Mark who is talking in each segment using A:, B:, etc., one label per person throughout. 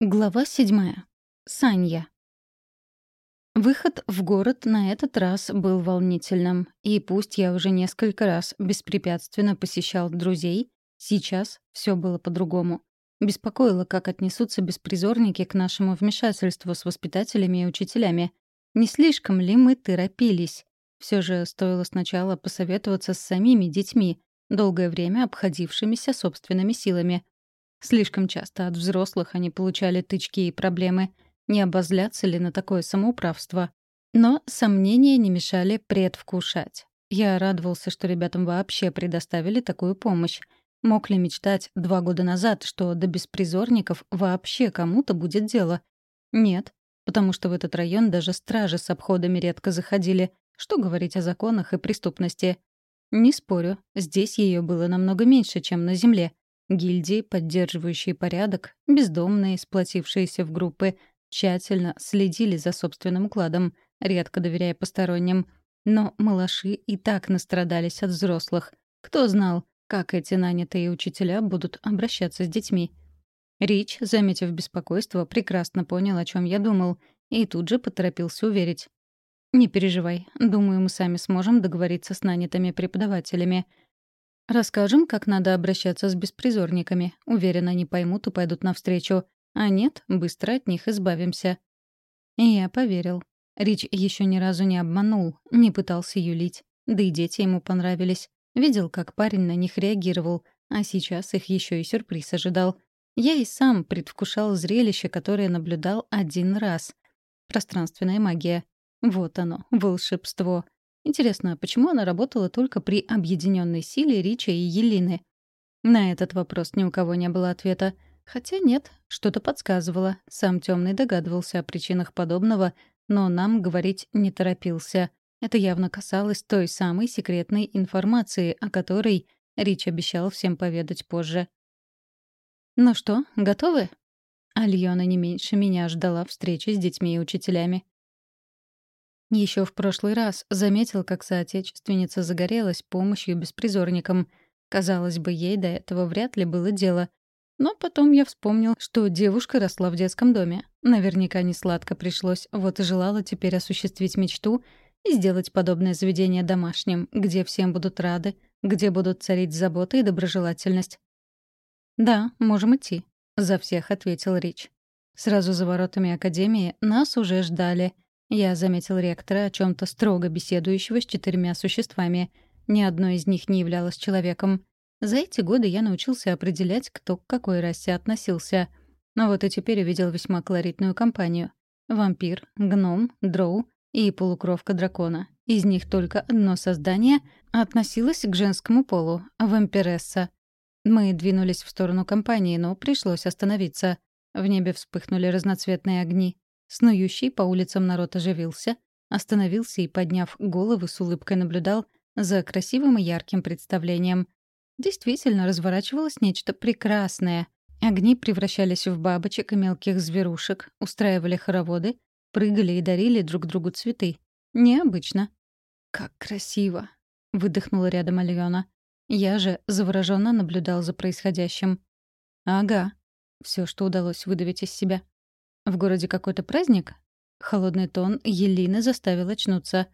A: Глава седьмая. Санья. Выход в город на этот раз был волнительным, и пусть я уже несколько раз беспрепятственно посещал друзей, сейчас все было по-другому. Беспокоило, как отнесутся беспризорники к нашему вмешательству с воспитателями и учителями. Не слишком ли мы торопились? Все же стоило сначала посоветоваться с самими детьми, долгое время обходившимися собственными силами — Слишком часто от взрослых они получали тычки и проблемы. Не обозляться ли на такое самоуправство? Но сомнения не мешали предвкушать. Я радовался, что ребятам вообще предоставили такую помощь. Мог ли мечтать два года назад, что до беспризорников вообще кому-то будет дело? Нет, потому что в этот район даже стражи с обходами редко заходили. Что говорить о законах и преступности? Не спорю, здесь ее было намного меньше, чем на Земле. Гильдии, поддерживающие порядок, бездомные, сплотившиеся в группы, тщательно следили за собственным укладом, редко доверяя посторонним. Но малыши и так настрадались от взрослых. Кто знал, как эти нанятые учителя будут обращаться с детьми? Рич, заметив беспокойство, прекрасно понял, о чем я думал, и тут же поторопился уверить. «Не переживай. Думаю, мы сами сможем договориться с нанятыми преподавателями. Расскажем, как надо обращаться с беспризорниками. Уверена, они поймут и пойдут навстречу. А нет, быстро от них избавимся. И я поверил. Рич еще ни разу не обманул, не пытался юлить. Да и дети ему понравились. Видел, как парень на них реагировал, а сейчас их еще и сюрприз ожидал. Я и сам предвкушал зрелище, которое наблюдал один раз. Пространственная магия. Вот оно, волшебство. Интересно, а почему она работала только при объединенной силе Рича и Елины? На этот вопрос ни у кого не было ответа. Хотя нет, что-то подсказывало. Сам темный догадывался о причинах подобного, но нам говорить не торопился. Это явно касалось той самой секретной информации, о которой Рич обещал всем поведать позже. «Ну что, готовы?» Альона не меньше меня ждала встречи с детьми и учителями. Еще в прошлый раз заметил, как соотечественница загорелась помощью беспризорникам. Казалось бы, ей до этого вряд ли было дело. Но потом я вспомнил, что девушка росла в детском доме. Наверняка не сладко пришлось, вот и желала теперь осуществить мечту и сделать подобное заведение домашним, где всем будут рады, где будут царить забота и доброжелательность. «Да, можем идти», — за всех ответил Рич. Сразу за воротами Академии нас уже ждали — я заметил ректора, о чем то строго беседующего с четырьмя существами. Ни одно из них не являлось человеком. За эти годы я научился определять, кто к какой расе относился. Но вот и теперь увидел весьма колоритную компанию. Вампир, гном, дроу и полукровка дракона. Из них только одно создание относилось к женскому полу — вампиресса. Мы двинулись в сторону компании, но пришлось остановиться. В небе вспыхнули разноцветные огни. Снующий по улицам народ оживился, остановился и, подняв головы, с улыбкой наблюдал за красивым и ярким представлением. Действительно, разворачивалось нечто прекрасное. Огни превращались в бабочек и мелких зверушек, устраивали хороводы, прыгали и дарили друг другу цветы. Необычно. «Как красиво!» — выдохнула рядом Альона. Я же завороженно наблюдал за происходящим. «Ага», — все, что удалось выдавить из себя. В городе какой-то праздник? Холодный тон Елины заставил очнуться.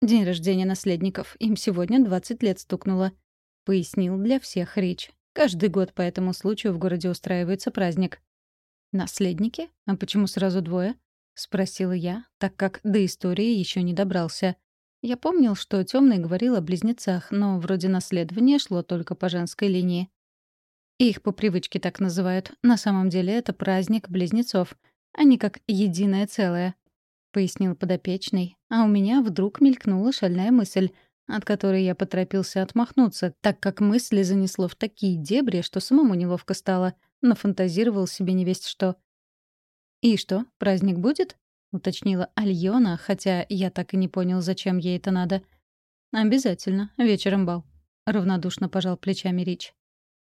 A: День рождения наследников. Им сегодня 20 лет стукнуло. Пояснил для всех Рич. Каждый год по этому случаю в городе устраивается праздник. «Наследники? А почему сразу двое?» — спросила я, так как до истории еще не добрался. Я помнил, что темный говорил о близнецах, но вроде наследование шло только по женской линии. Их по привычке так называют. На самом деле это праздник близнецов — они как единое целое», — пояснил подопечный, а у меня вдруг мелькнула шальная мысль, от которой я поторопился отмахнуться, так как мысли занесло в такие дебри, что самому неловко стало, но фантазировал себе невесть что. «И что, праздник будет?» — уточнила Альона, хотя я так и не понял, зачем ей это надо. «Обязательно. Вечером бал», — равнодушно пожал плечами Рич.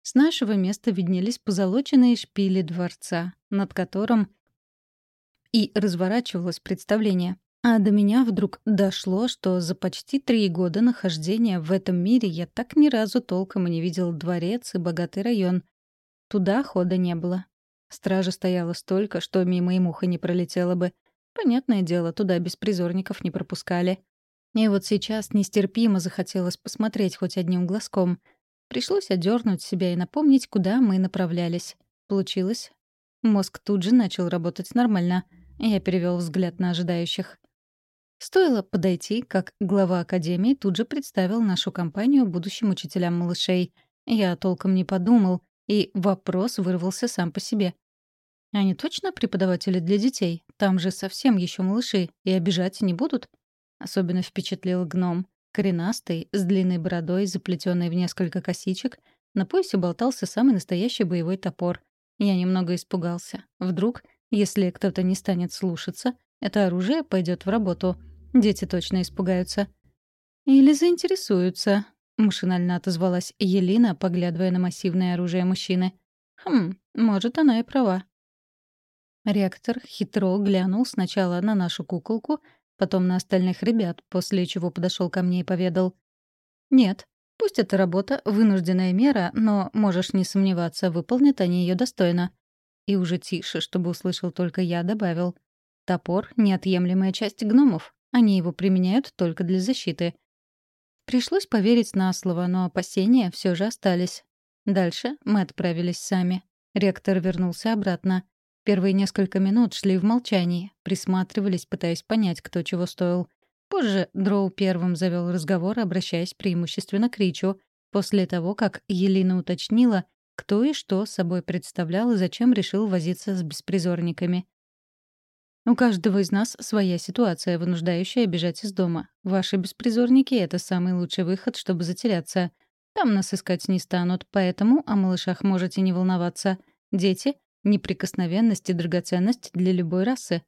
A: С нашего места виднелись позолоченные шпили дворца, над которым и разворачивалось представление. А до меня вдруг дошло, что за почти три года нахождения в этом мире я так ни разу толком и не видел дворец и богатый район. Туда хода не было. Стража стояла столько, что мимо и муха не пролетела бы. Понятное дело, туда беспризорников не пропускали. И вот сейчас нестерпимо захотелось посмотреть хоть одним глазком. Пришлось одернуть себя и напомнить, куда мы направлялись. Получилось. Мозг тут же начал работать нормально. Я перевел взгляд на ожидающих. Стоило подойти, как глава академии тут же представил нашу компанию будущим учителям малышей. Я толком не подумал, и вопрос вырвался сам по себе. «Они точно преподаватели для детей? Там же совсем еще малыши, и обижать не будут?» Особенно впечатлил гном. Коренастый, с длинной бородой, заплетенный в несколько косичек, на поясе болтался самый настоящий боевой топор. Я немного испугался. Вдруг, если кто-то не станет слушаться, это оружие пойдет в работу. Дети точно испугаются. «Или заинтересуются», — машинально отозвалась Елена, поглядывая на массивное оружие мужчины. «Хм, может, она и права». Ректор хитро глянул сначала на нашу куколку, потом на остальных ребят, после чего подошел ко мне и поведал. «Нет, пусть эта работа — вынужденная мера, но, можешь не сомневаться, выполнят они ее достойно». И уже тише, чтобы услышал только я, добавил. «Топор — неотъемлемая часть гномов. Они его применяют только для защиты». Пришлось поверить на слово, но опасения все же остались. Дальше мы отправились сами. Ректор вернулся обратно. Первые несколько минут шли в молчании, присматривались, пытаясь понять, кто чего стоил. Позже Дроу первым завел разговор, обращаясь преимущественно к Ричу, после того, как Елена уточнила, кто и что собой представлял и зачем решил возиться с беспризорниками. У каждого из нас своя ситуация, вынуждающая бежать из дома. Ваши беспризорники — это самый лучший выход, чтобы затеряться. Там нас искать не станут, поэтому о малышах можете не волноваться. Дети неприкосновенность и драгоценность для любой расы.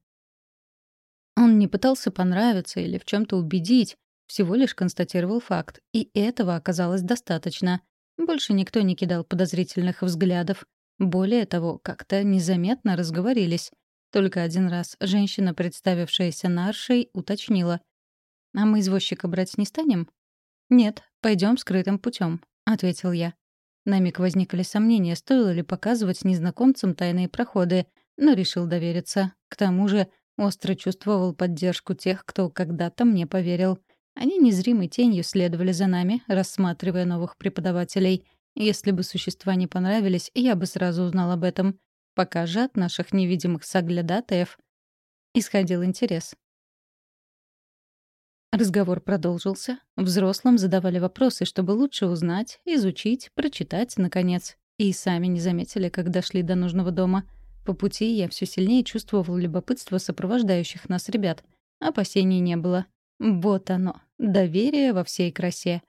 A: Он не пытался понравиться или в чем то убедить, всего лишь констатировал факт, и этого оказалось достаточно. Больше никто не кидал подозрительных взглядов. Более того, как-то незаметно разговорились. Только один раз женщина, представившаяся Наршей, уточнила. «А мы извозчика брать не станем?» «Нет, пойдем скрытым путем, ответил я. На миг возникли сомнения, стоило ли показывать незнакомцам тайные проходы, но решил довериться. К тому же остро чувствовал поддержку тех, кто когда-то мне поверил. Они незримой тенью следовали за нами, рассматривая новых преподавателей. Если бы существа не понравились, я бы сразу узнал об этом. Пока же от наших невидимых соглядатаев исходил интерес. Разговор продолжился. Взрослым задавали вопросы, чтобы лучше узнать, изучить, прочитать, наконец. И сами не заметили, как дошли до нужного дома. По пути я все сильнее чувствовал любопытство сопровождающих нас ребят. Опасений не было. Вот оно, доверие во всей красе.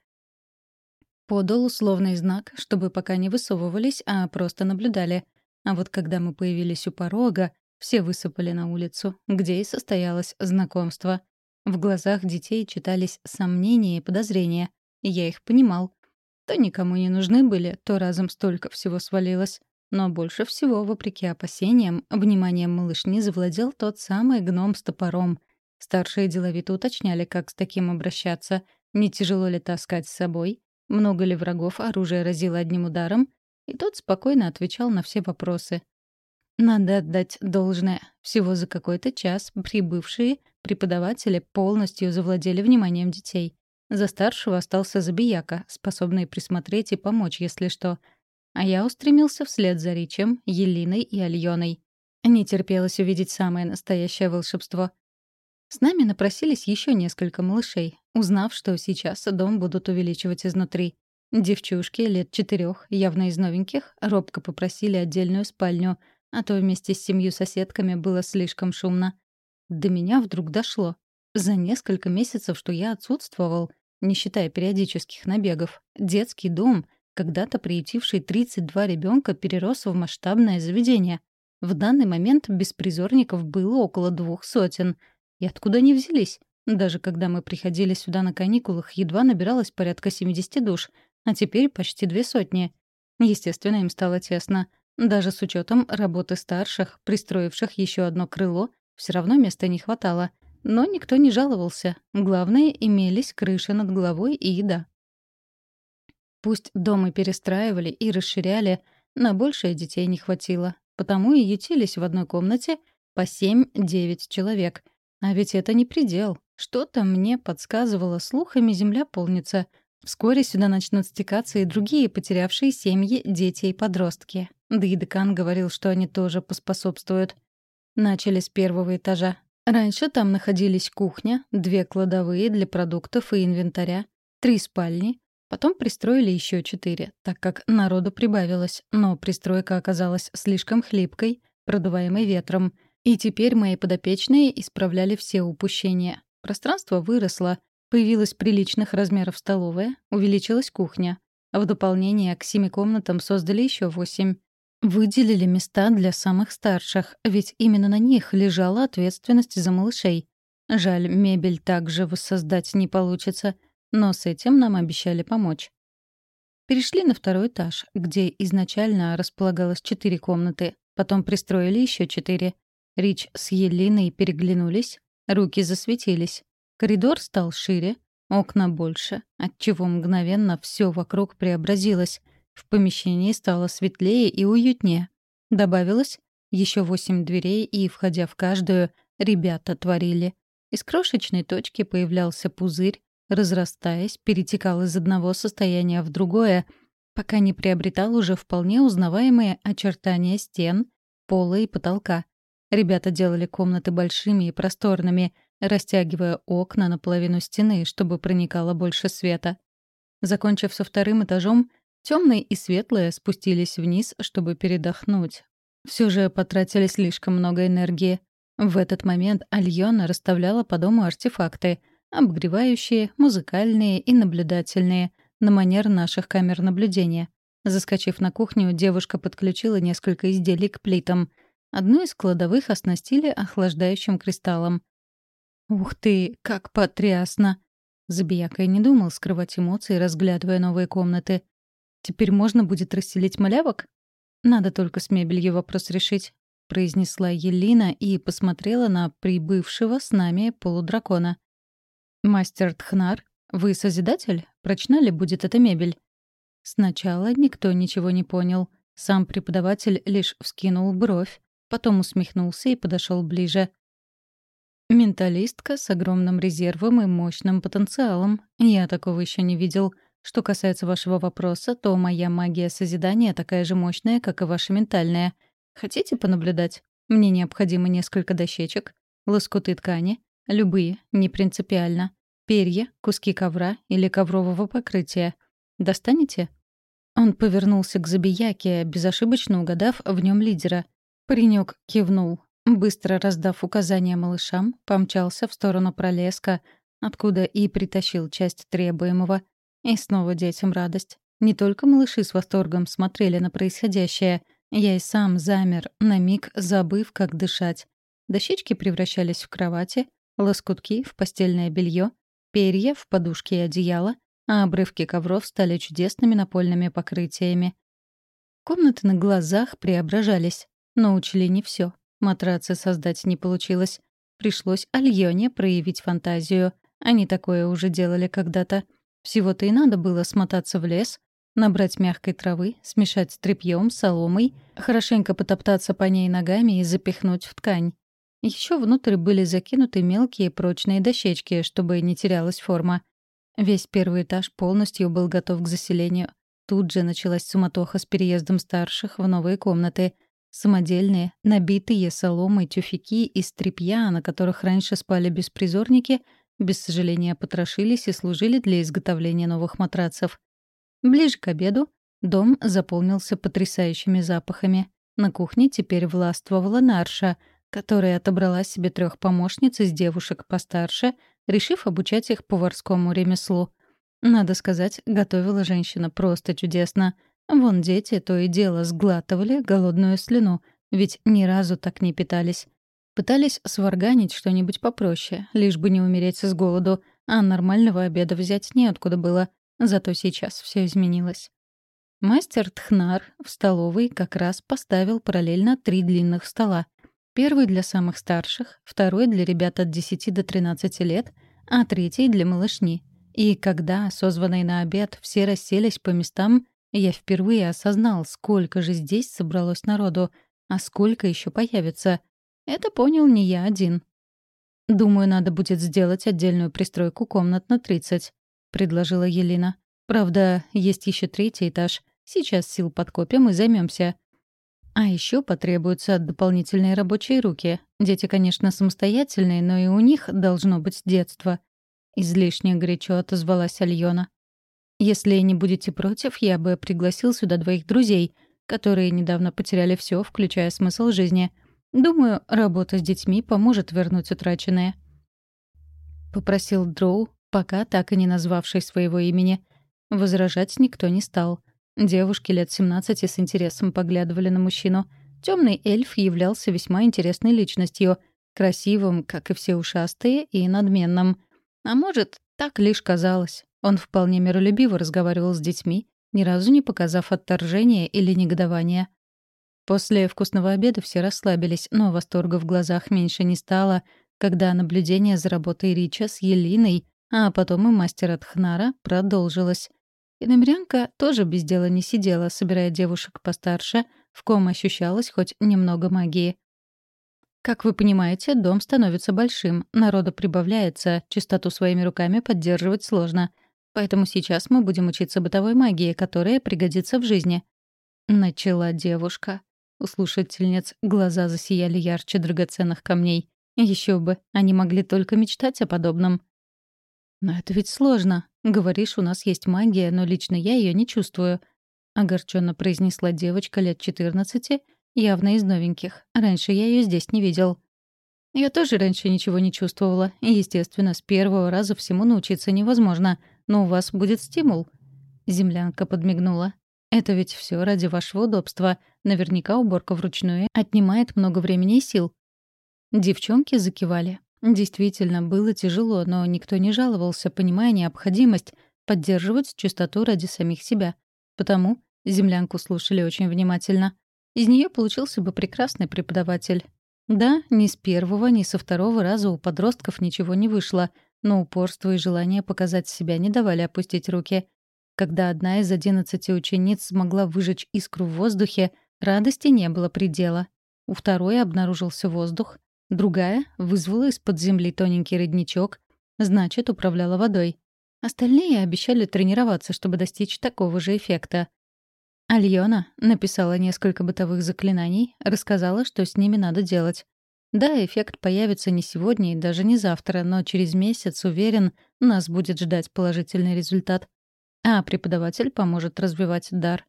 A: Подал условный знак, чтобы пока не высовывались, а просто наблюдали. А вот когда мы появились у порога, все высыпали на улицу, где и состоялось знакомство — в глазах детей читались сомнения и подозрения. Я их понимал. То никому не нужны были, то разом столько всего свалилось. Но больше всего, вопреки опасениям, вниманием малышни завладел тот самый гном с топором. Старшие деловито уточняли, как с таким обращаться, не тяжело ли таскать с собой, много ли врагов оружие разило одним ударом, и тот спокойно отвечал на все вопросы. Надо отдать должное. Всего за какой-то час прибывшие преподаватели полностью завладели вниманием детей. За старшего остался забияка, способный присмотреть и помочь, если что. А я устремился вслед за Ричем, Елиной и Альоной. Не терпелось увидеть самое настоящее волшебство. С нами напросились еще несколько малышей, узнав, что сейчас дом будут увеличивать изнутри. Девчушки лет четырех, явно из новеньких, робко попросили отдельную спальню — а то вместе с семью соседками было слишком шумно. До меня вдруг дошло. За несколько месяцев, что я отсутствовал, не считая периодических набегов, детский дом, когда-то приютивший 32 ребенка, перерос в масштабное заведение. В данный момент беспризорников было около двух сотен. И откуда они взялись? Даже когда мы приходили сюда на каникулах, едва набиралось порядка 70 душ, а теперь почти две сотни. Естественно, им стало тесно — даже с учетом работы старших, пристроивших еще одно крыло, все равно места не хватало. Но никто не жаловался. Главное, имелись крыши над головой и еда. Пусть дома перестраивали и расширяли, на большее детей не хватило. потому и ютились в одной комнате по 7-9 человек. А ведь это не предел. Что-то мне подсказывало слухами земля полнится. Вскоре сюда начнут стекаться и другие потерявшие семьи, дети и подростки. Да и декан говорил, что они тоже поспособствуют. Начали с первого этажа. Раньше там находились кухня, две кладовые для продуктов и инвентаря, три спальни. Потом пристроили еще четыре, так как народу прибавилось, но пристройка оказалась слишком хлипкой, продуваемой ветром. И теперь мои подопечные исправляли все упущения. Пространство выросло, появилась приличных размеров столовая, увеличилась кухня. В дополнение к семи комнатам создали еще восемь. Выделили места для самых старших, ведь именно на них лежала ответственность за малышей. Жаль, мебель также воссоздать не получится, но с этим нам обещали помочь. Перешли на второй этаж, где изначально располагалось четыре комнаты, потом пристроили еще четыре. Рич с Елиной переглянулись, руки засветились. Коридор стал шире, окна больше, отчего мгновенно все вокруг преобразилось — в помещении стало светлее и уютнее. Добавилось еще восемь дверей, и, входя в каждую, ребята творили. Из крошечной точки появлялся пузырь, разрастаясь, перетекал из одного состояния в другое, пока не приобретал уже вполне узнаваемые очертания стен, пола и потолка. Ребята делали комнаты большими и просторными, растягивая окна наполовину стены, чтобы проникало больше света. Закончив со вторым этажом, Темные и светлые спустились вниз, чтобы передохнуть. Все же потратили слишком много энергии. В этот момент Альона расставляла по дому артефакты — обогревающие, музыкальные и наблюдательные, на манер наших камер наблюдения. Заскочив на кухню, девушка подключила несколько изделий к плитам. Одну из кладовых оснастили охлаждающим кристаллом. «Ух ты, как потрясно!» Забияка и не думал скрывать эмоции, разглядывая новые комнаты. Теперь можно будет расселить малявок? Надо только с мебелью вопрос решить, произнесла Елина и посмотрела на прибывшего с нами полудракона. Мастер Тхнар, вы созидатель? Прочна ли будет эта мебель? Сначала никто ничего не понял. Сам преподаватель лишь вскинул бровь, потом усмехнулся и подошел ближе. Менталистка с огромным резервом и мощным потенциалом. Я такого еще не видел. Что касается вашего вопроса, то моя магия созидания такая же мощная, как и ваша ментальная. Хотите понаблюдать? Мне необходимо несколько дощечек, лоскуты ткани, любые, не принципиально, перья, куски ковра или коврового покрытия. Достанете? Он повернулся к забияке, безошибочно угадав в нем лидера. Паренек кивнул. Быстро раздав указания малышам, помчался в сторону пролеска, откуда и притащил часть требуемого — и снова детям радость. Не только малыши с восторгом смотрели на происходящее. Я и сам замер, на миг забыв, как дышать. Дощечки превращались в кровати, лоскутки — в постельное белье, перья — в подушки и одеяло, а обрывки ковров стали чудесными напольными покрытиями. Комнаты на глазах преображались, но учли не все. Матрацы создать не получилось. Пришлось Альоне проявить фантазию. Они такое уже делали когда-то — всего-то и надо было смотаться в лес, набрать мягкой травы, смешать с тряпьем, соломой, хорошенько потоптаться по ней ногами и запихнуть в ткань. Еще внутрь были закинуты мелкие прочные дощечки, чтобы не терялась форма. Весь первый этаж полностью был готов к заселению. Тут же началась суматоха с переездом старших в новые комнаты. Самодельные, набитые соломой тюфяки из тряпья, на которых раньше спали беспризорники — без сожаления потрошились и служили для изготовления новых матрацев. Ближе к обеду дом заполнился потрясающими запахами. На кухне теперь властвовала Нарша, которая отобрала себе трех помощниц из девушек постарше, решив обучать их поварскому ремеслу. Надо сказать, готовила женщина просто чудесно. Вон дети то и дело сглатывали голодную слюну, ведь ни разу так не питались. Пытались сварганить что-нибудь попроще, лишь бы не умереть с голоду, а нормального обеда взять неоткуда было. Зато сейчас все изменилось. Мастер Тхнар в столовой как раз поставил параллельно три длинных стола. Первый для самых старших, второй для ребят от 10 до 13 лет, а третий для малышни. И когда, созванные на обед, все расселись по местам, я впервые осознал, сколько же здесь собралось народу — А сколько еще появится? Это понял не я один. «Думаю, надо будет сделать отдельную пристройку комнат на 30», — предложила Елена. «Правда, есть еще третий этаж. Сейчас сил подкопим и займемся. А еще потребуются дополнительные рабочие руки. Дети, конечно, самостоятельные, но и у них должно быть детство. Излишне горячо отозвалась Альона. «Если не будете против, я бы пригласил сюда двоих друзей, которые недавно потеряли все, включая смысл жизни. Думаю, работа с детьми поможет вернуть утраченное». Попросил Дроу, пока так и не назвавший своего имени. Возражать никто не стал. Девушки лет 17 с интересом поглядывали на мужчину. Темный эльф являлся весьма интересной личностью, красивым, как и все ушастые, и надменным — а может, так лишь казалось. Он вполне миролюбиво разговаривал с детьми, ни разу не показав отторжения или негодования. После вкусного обеда все расслабились, но восторга в глазах меньше не стало, когда наблюдение за работой Рича с Елиной, а потом и мастера Тхнара, продолжилось. И намерянка тоже без дела не сидела, собирая девушек постарше, в ком ощущалось хоть немного магии. Как вы понимаете, дом становится большим, народа прибавляется, чистоту своими руками поддерживать сложно. Поэтому сейчас мы будем учиться бытовой магии, которая пригодится в жизни. Начала девушка. У слушательниц глаза засияли ярче драгоценных камней. Еще бы, они могли только мечтать о подобном. «Но это ведь сложно. Говоришь, у нас есть магия, но лично я ее не чувствую», — огорченно произнесла девочка лет 14 Явно из новеньких. Раньше я ее здесь не видел. Я тоже раньше ничего не чувствовала. Естественно, с первого раза всему научиться невозможно. Но у вас будет стимул. Землянка подмигнула. Это ведь все ради вашего удобства. Наверняка уборка вручную отнимает много времени и сил. Девчонки закивали. Действительно, было тяжело, но никто не жаловался, понимая необходимость поддерживать чистоту ради самих себя. Потому землянку слушали очень внимательно. Из нее получился бы прекрасный преподаватель. Да, ни с первого, ни со второго раза у подростков ничего не вышло, но упорство и желание показать себя не давали опустить руки. Когда одна из одиннадцати учениц смогла выжечь искру в воздухе, радости не было предела. У второй обнаружился воздух, другая вызвала из-под земли тоненький родничок, значит, управляла водой. Остальные обещали тренироваться, чтобы достичь такого же эффекта. Альона написала несколько бытовых заклинаний, рассказала, что с ними надо делать. Да, эффект появится не сегодня и даже не завтра, но через месяц, уверен, нас будет ждать положительный результат. А преподаватель поможет развивать дар.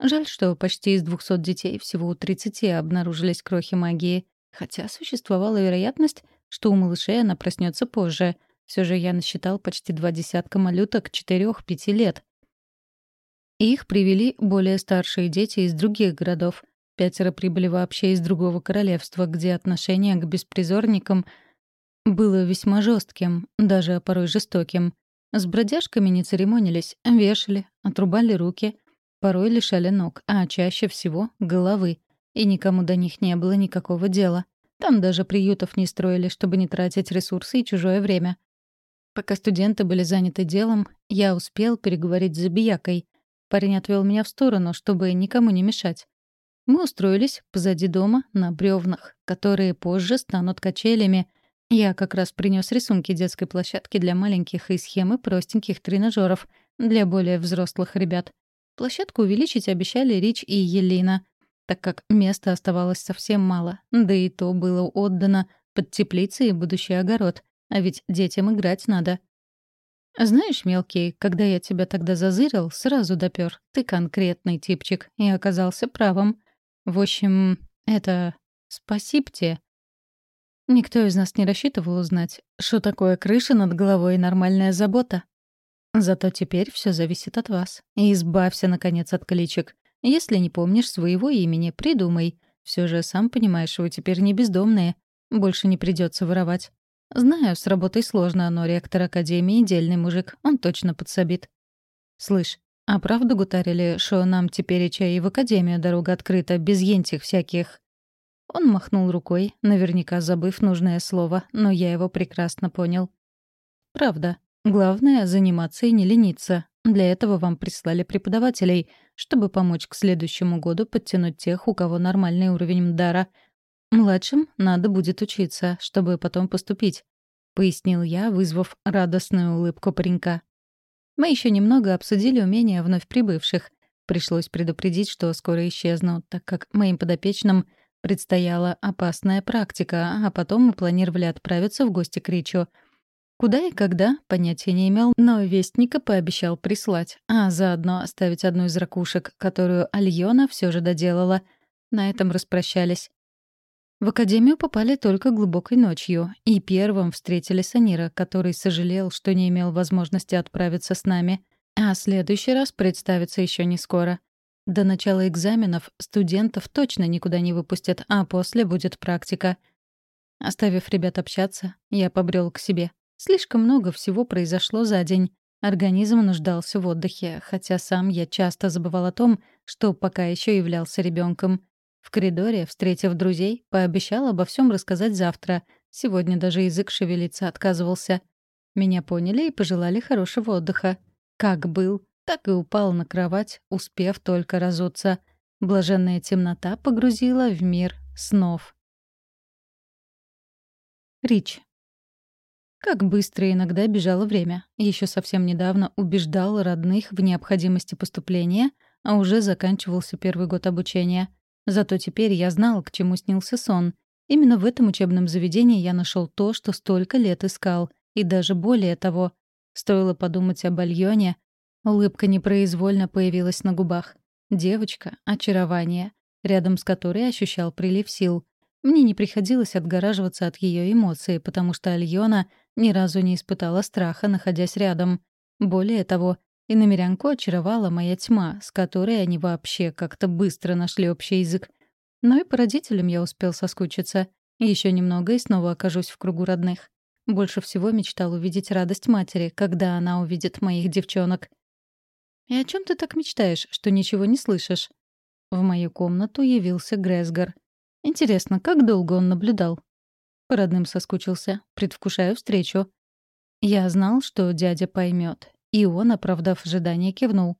A: Жаль, что почти из 200 детей всего у 30 обнаружились крохи магии, хотя существовала вероятность, что у малышей она проснется позже. Все же я насчитал почти два десятка малюток 4-5 лет. Их привели более старшие дети из других городов. Пятеро прибыли вообще из другого королевства, где отношение к беспризорникам было весьма жестким, даже порой жестоким. С бродяжками не церемонились, вешали, отрубали руки, порой лишали ног, а чаще всего — головы. И никому до них не было никакого дела. Там даже приютов не строили, чтобы не тратить ресурсы и чужое время. Пока студенты были заняты делом, я успел переговорить с Забиякой. Парень отвел меня в сторону, чтобы никому не мешать. Мы устроились позади дома на бревнах, которые позже станут качелями. Я как раз принес рисунки детской площадки для маленьких и схемы простеньких тренажеров для более взрослых ребят. Площадку увеличить обещали Рич и Елена, так как места оставалось совсем мало, да и то было отдано под теплицы и будущий огород, а ведь детям играть надо. «Знаешь, мелкий, когда я тебя тогда зазырил, сразу допёр. Ты конкретный типчик, и оказался правым. В общем, это... спасибо тебе». Никто из нас не рассчитывал узнать, что такое крыша над головой и нормальная забота. Зато теперь все зависит от вас. И избавься, наконец, от кличек. Если не помнишь своего имени, придумай. Все же, сам понимаешь, вы теперь не бездомные. Больше не придется воровать. Знаю, с работой сложно, но ректор Академии — дельный мужик, он точно подсобит. Слышь, а правду гутарили, что нам теперь и в Академию дорога открыта, без ентих всяких? Он махнул рукой, наверняка забыв нужное слово, но я его прекрасно понял. Правда. Главное — заниматься и не лениться. Для этого вам прислали преподавателей, чтобы помочь к следующему году подтянуть тех, у кого нормальный уровень дара. Младшим надо будет учиться, чтобы потом поступить», — пояснил я, вызвав радостную улыбку паренька. Мы еще немного обсудили умения вновь прибывших. Пришлось предупредить, что скоро исчезну, так как моим подопечным предстояла опасная практика, а потом мы планировали отправиться в гости к Ричу — Куда и когда, понятия не имел, но вестника пообещал прислать, а заодно оставить одну из ракушек, которую Альона все же доделала. На этом распрощались. В академию попали только глубокой ночью, и первым встретили Санира, который сожалел, что не имел возможности отправиться с нами. А следующий раз представится еще не скоро. До начала экзаменов студентов точно никуда не выпустят, а после будет практика. Оставив ребят общаться, я побрел к себе. Слишком много всего произошло за день. Организм нуждался в отдыхе, хотя сам я часто забывал о том, что пока еще являлся ребенком. В коридоре, встретив друзей, пообещал обо всем рассказать завтра. Сегодня даже язык шевелиться отказывался. Меня поняли и пожелали хорошего отдыха. Как был, так и упал на кровать, успев только разуться. Блаженная темнота погрузила в мир снов. Рич. Как быстро иногда бежало время. Еще совсем недавно убеждал родных в необходимости поступления, а уже заканчивался первый год обучения. Зато теперь я знал, к чему снился сон. Именно в этом учебном заведении я нашел то, что столько лет искал. И даже более того. Стоило подумать об Альоне, улыбка непроизвольно появилась на губах. Девочка — очарование, рядом с которой ощущал прилив сил. Мне не приходилось отгораживаться от ее эмоций, потому что Альона — ни разу не испытала страха, находясь рядом. Более того, и намерянку очаровала моя тьма, с которой они вообще как-то быстро нашли общий язык. Но и по родителям я успел соскучиться. Еще немного и снова окажусь в кругу родных. Больше всего мечтал увидеть радость матери, когда она увидит моих девчонок. «И о чем ты так мечтаешь, что ничего не слышишь?» В мою комнату явился Гресгар. Интересно, как долго он наблюдал? По родным соскучился. Предвкушаю встречу. Я знал, что дядя поймет, и он, оправдав ожидания, кивнул.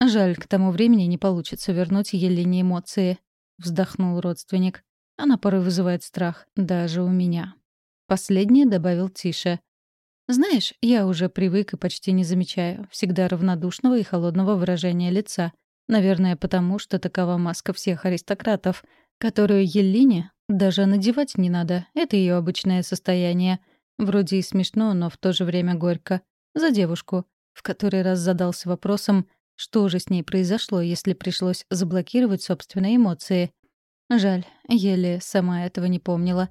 A: «Жаль, к тому времени не получится вернуть Елене эмоции», — вздохнул родственник. «Она порой вызывает страх, даже у меня». Последнее добавил тише. «Знаешь, я уже привык и почти не замечаю всегда равнодушного и холодного выражения лица. Наверное, потому что такова маска всех аристократов, которую Елене даже надевать не надо, это ее обычное состояние. Вроде и смешно, но в то же время горько. За девушку, в который раз задался вопросом, что же с ней произошло, если пришлось заблокировать собственные эмоции. Жаль, еле сама этого не помнила.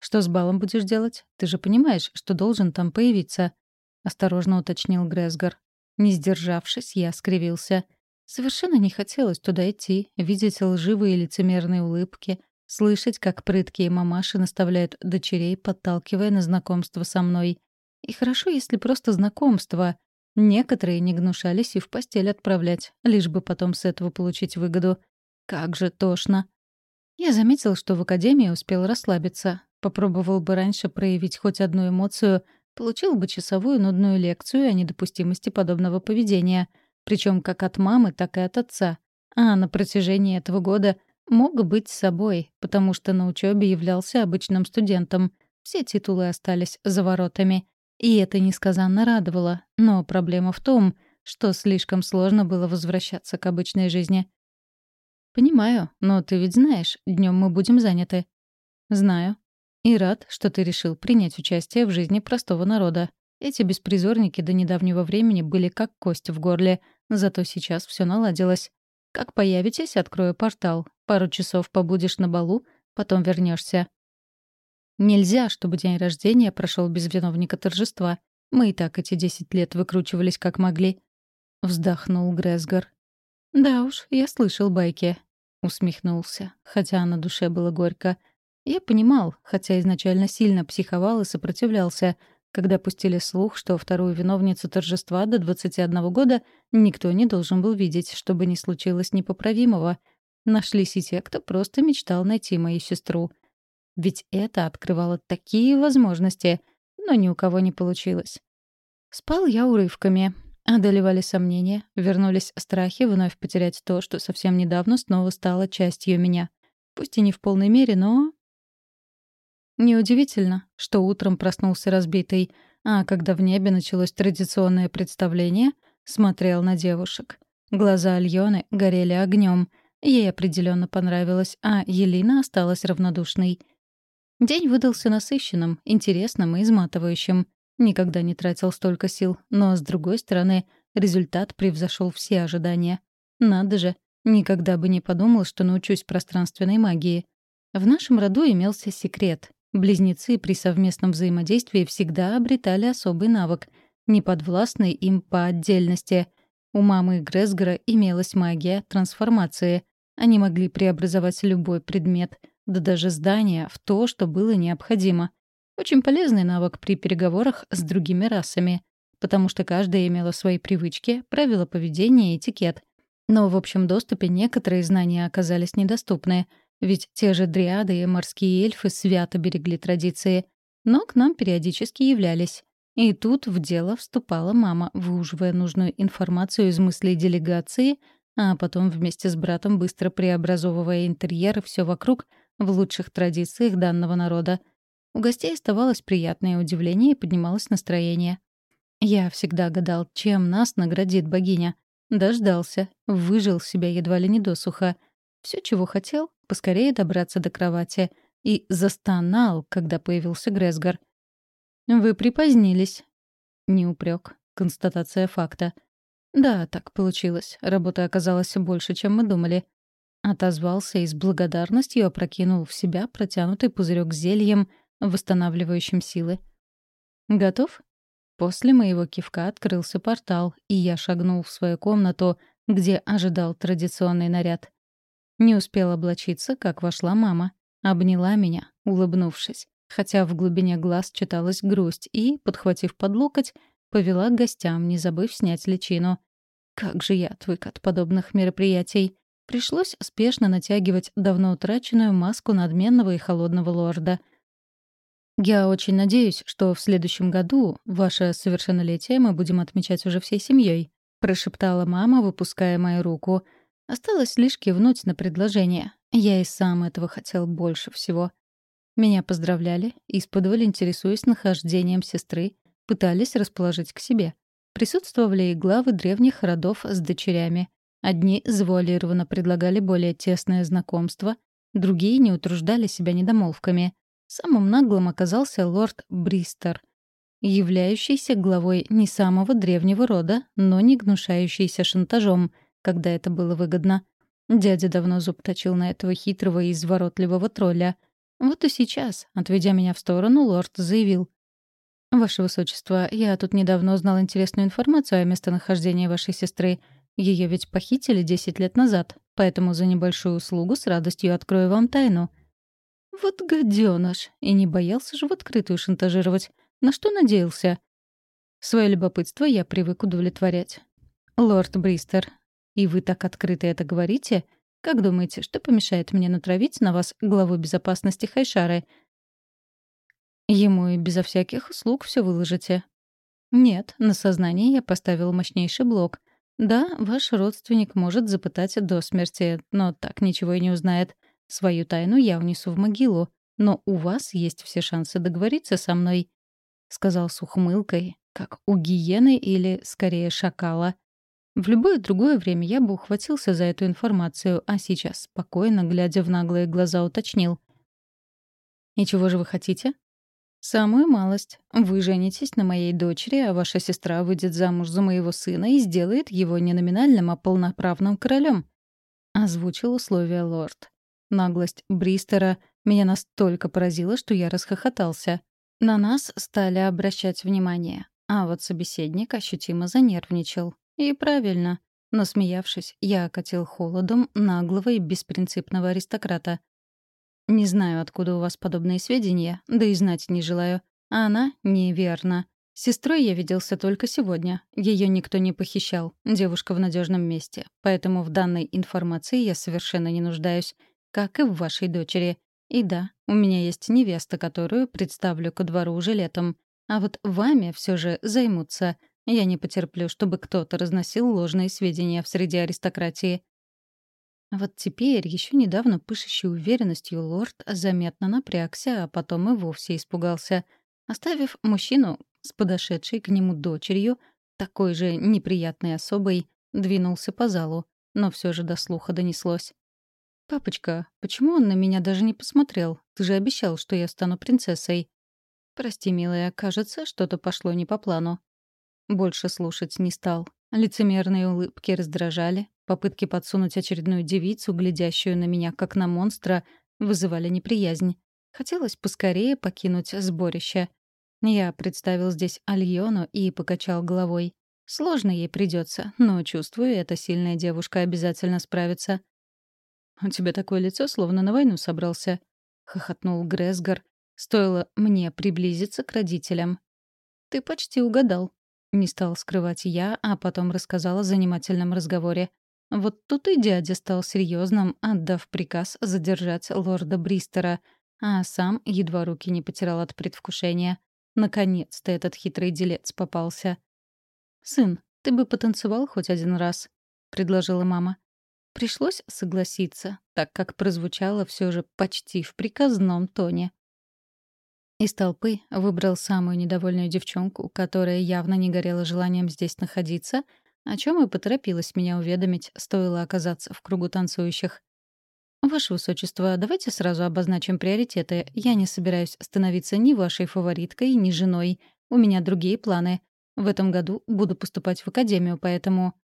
A: «Что с балом будешь делать? Ты же понимаешь, что должен там появиться», — осторожно уточнил Гресгар. Не сдержавшись, я скривился. Совершенно не хотелось туда идти, видеть лживые лицемерные улыбки, Слышать, как прыткие мамаши наставляют дочерей, подталкивая на знакомство со мной. И хорошо, если просто знакомство. Некоторые не гнушались и в постель отправлять, лишь бы потом с этого получить выгоду. Как же тошно. Я заметил, что в академии успел расслабиться. Попробовал бы раньше проявить хоть одну эмоцию, получил бы часовую нудную лекцию о недопустимости подобного поведения, причем как от мамы, так и от отца. А на протяжении этого года — Мог быть собой, потому что на учебе являлся обычным студентом. Все титулы остались за воротами. И это несказанно радовало. Но проблема в том, что слишком сложно было возвращаться к обычной жизни. «Понимаю, но ты ведь знаешь, днем мы будем заняты». «Знаю. И рад, что ты решил принять участие в жизни простого народа. Эти беспризорники до недавнего времени были как кость в горле, зато сейчас все наладилось. Как появитесь, открою портал. Пару часов побудешь на балу, потом вернешься. Нельзя, чтобы день рождения прошел без виновника торжества. Мы и так эти десять лет выкручивались как могли. Вздохнул Гресгар. Да уж, я слышал байки. Усмехнулся, хотя на душе было горько. Я понимал, хотя изначально сильно психовал и сопротивлялся, когда пустили слух, что вторую виновницу торжества до 21 года никто не должен был видеть, чтобы не случилось непоправимого. Нашлись и те, кто просто мечтал найти мою сестру. Ведь это открывало такие возможности, но ни у кого не получилось. Спал я урывками. Одолевали сомнения, вернулись страхи вновь потерять то, что совсем недавно снова стало частью меня. Пусть и не в полной мере, но... Неудивительно, что утром проснулся разбитый, а когда в небе началось традиционное представление, смотрел на девушек. Глаза Альоны горели огнем. Ей определенно понравилось, а Елена осталась равнодушной. День выдался насыщенным, интересным и изматывающим. Никогда не тратил столько сил, но, с другой стороны, результат превзошел все ожидания. Надо же, никогда бы не подумал, что научусь пространственной магии. В нашем роду имелся секрет. Близнецы при совместном взаимодействии всегда обретали особый навык, неподвластный им по отдельности. У мамы Гресгора имелась магия трансформации. Они могли преобразовать любой предмет, да даже здание, в то, что было необходимо — очень полезный навык при переговорах с другими расами, потому что каждая имела свои привычки, правила поведения и этикет. Но в общем доступе некоторые знания оказались недоступны, ведь те же дриады и морские эльфы свято берегли традиции, но к нам периодически являлись. И тут в дело вступала мама, выуживая нужную информацию из мыслей делегации, а потом вместе с братом быстро преобразовывая интерьер и все вокруг в лучших традициях данного народа — у гостей оставалось приятное удивление и поднималось настроение. Я всегда гадал, чем нас наградит богиня. Дождался, выжил себя едва ли не досуха. Все, чего хотел, поскорее добраться до кровати. И застонал, когда появился Гресгар. «Вы припозднились». Не упрек, констатация факта. «Да, так получилось. Работа оказалась больше, чем мы думали». Отозвался и с благодарностью опрокинул в себя протянутый пузырек зельем — восстанавливающим силы. «Готов?» После моего кивка открылся портал, и я шагнул в свою комнату, где ожидал традиционный наряд. Не успел облачиться, как вошла мама. Обняла меня, улыбнувшись, хотя в глубине глаз читалась грусть, и, подхватив под локоть, повела к гостям, не забыв снять личину. Как же я отвык от подобных мероприятий. Пришлось спешно натягивать давно утраченную маску надменного и холодного лорда — я очень надеюсь, что в следующем году ваше совершеннолетие мы будем отмечать уже всей семьей, прошептала мама, выпуская мою руку. Осталось лишь кивнуть на предложение. Я и сам этого хотел больше всего. Меня поздравляли, исподволь интересуясь нахождением сестры, пытались расположить к себе. Присутствовали и главы древних родов с дочерями. Одни завуалированно предлагали более тесное знакомство, другие не утруждали себя недомолвками. Самым наглым оказался лорд Бристер, являющийся главой не самого древнего рода, но не гнушающийся шантажом, когда это было выгодно. Дядя давно зуб точил на этого хитрого и изворотливого тролля. Вот и сейчас, отведя меня в сторону, лорд заявил. «Ваше Высочество, я тут недавно узнал интересную информацию о местонахождении вашей сестры. Ее ведь похитили 10 лет назад, поэтому за небольшую услугу с радостью открою вам тайну. Вот гаденыш! И не боялся же в открытую шантажировать. На что надеялся? Свое любопытство я привык удовлетворять. «Лорд Бристер, и вы так открыто это говорите? Как думаете, что помешает мне натравить на вас главу безопасности Хайшары? Ему и безо всяких услуг все выложите». «Нет, на сознание я поставил мощнейший блок. Да, ваш родственник может запытать до смерти, но так ничего и не узнает. Свою тайну я унесу в могилу, но у вас есть все шансы договориться со мной», — сказал с ухмылкой, как у гиены или, скорее, шакала. В любое другое время я бы ухватился за эту информацию, а сейчас, спокойно, глядя в наглые глаза, уточнил. «И чего же вы хотите?» «Самую малость. Вы женитесь на моей дочери, а ваша сестра выйдет замуж за моего сына и сделает его не номинальным, а полноправным королем», — озвучил условие лорд. Наглость Бристера меня настолько поразила, что я расхохотался. На нас стали обращать внимание, а вот собеседник ощутимо занервничал. И правильно. Насмеявшись, я окатил холодом наглого и беспринципного аристократа. «Не знаю, откуда у вас подобные сведения, да и знать не желаю. А она неверна. С сестрой я виделся только сегодня. Ее никто не похищал. Девушка в надежном месте. Поэтому в данной информации я совершенно не нуждаюсь как и в вашей дочери. И да, у меня есть невеста, которую представлю ко двору уже летом. А вот вами все же займутся Я не потерплю, чтобы кто-то разносил ложные сведения в среде аристократии. Вот теперь, еще недавно пышущий уверенностью лорд заметно напрягся, а потом и вовсе испугался. Оставив мужчину с подошедшей к нему дочерью, такой же неприятной особой, двинулся по залу, но все же до слуха донеслось. «Папочка, почему он на меня даже не посмотрел? Ты же обещал, что я стану принцессой». «Прости, милая, кажется, что-то пошло не по плану». Больше слушать не стал. Лицемерные улыбки раздражали, попытки подсунуть очередную девицу, глядящую на меня как на монстра, вызывали неприязнь. Хотелось поскорее покинуть сборище. Я представил здесь Альону и покачал головой. Сложно ей придется, но, чувствую, эта сильная девушка обязательно справится. «У тебя такое лицо, словно на войну собрался», — хохотнул Гресгар. Стоило мне приблизиться к родителям. «Ты почти угадал», — не стал скрывать я, а потом рассказал о занимательном разговоре. Вот тут и дядя стал серьезным, отдав приказ задержать лорда Бристера, а сам едва руки не потирал от предвкушения. Наконец-то этот хитрый делец попался. «Сын, ты бы потанцевал хоть один раз», — предложила мама. Пришлось согласиться, так как прозвучало все же почти в приказном тоне. Из толпы выбрал самую недовольную девчонку, которая явно не горела желанием здесь находиться, о чем и поторопилась меня уведомить, стоило оказаться в кругу танцующих. «Ваше Высочество, давайте сразу обозначим приоритеты. Я не собираюсь становиться ни вашей фавориткой, ни женой. У меня другие планы. В этом году буду поступать в академию, поэтому...»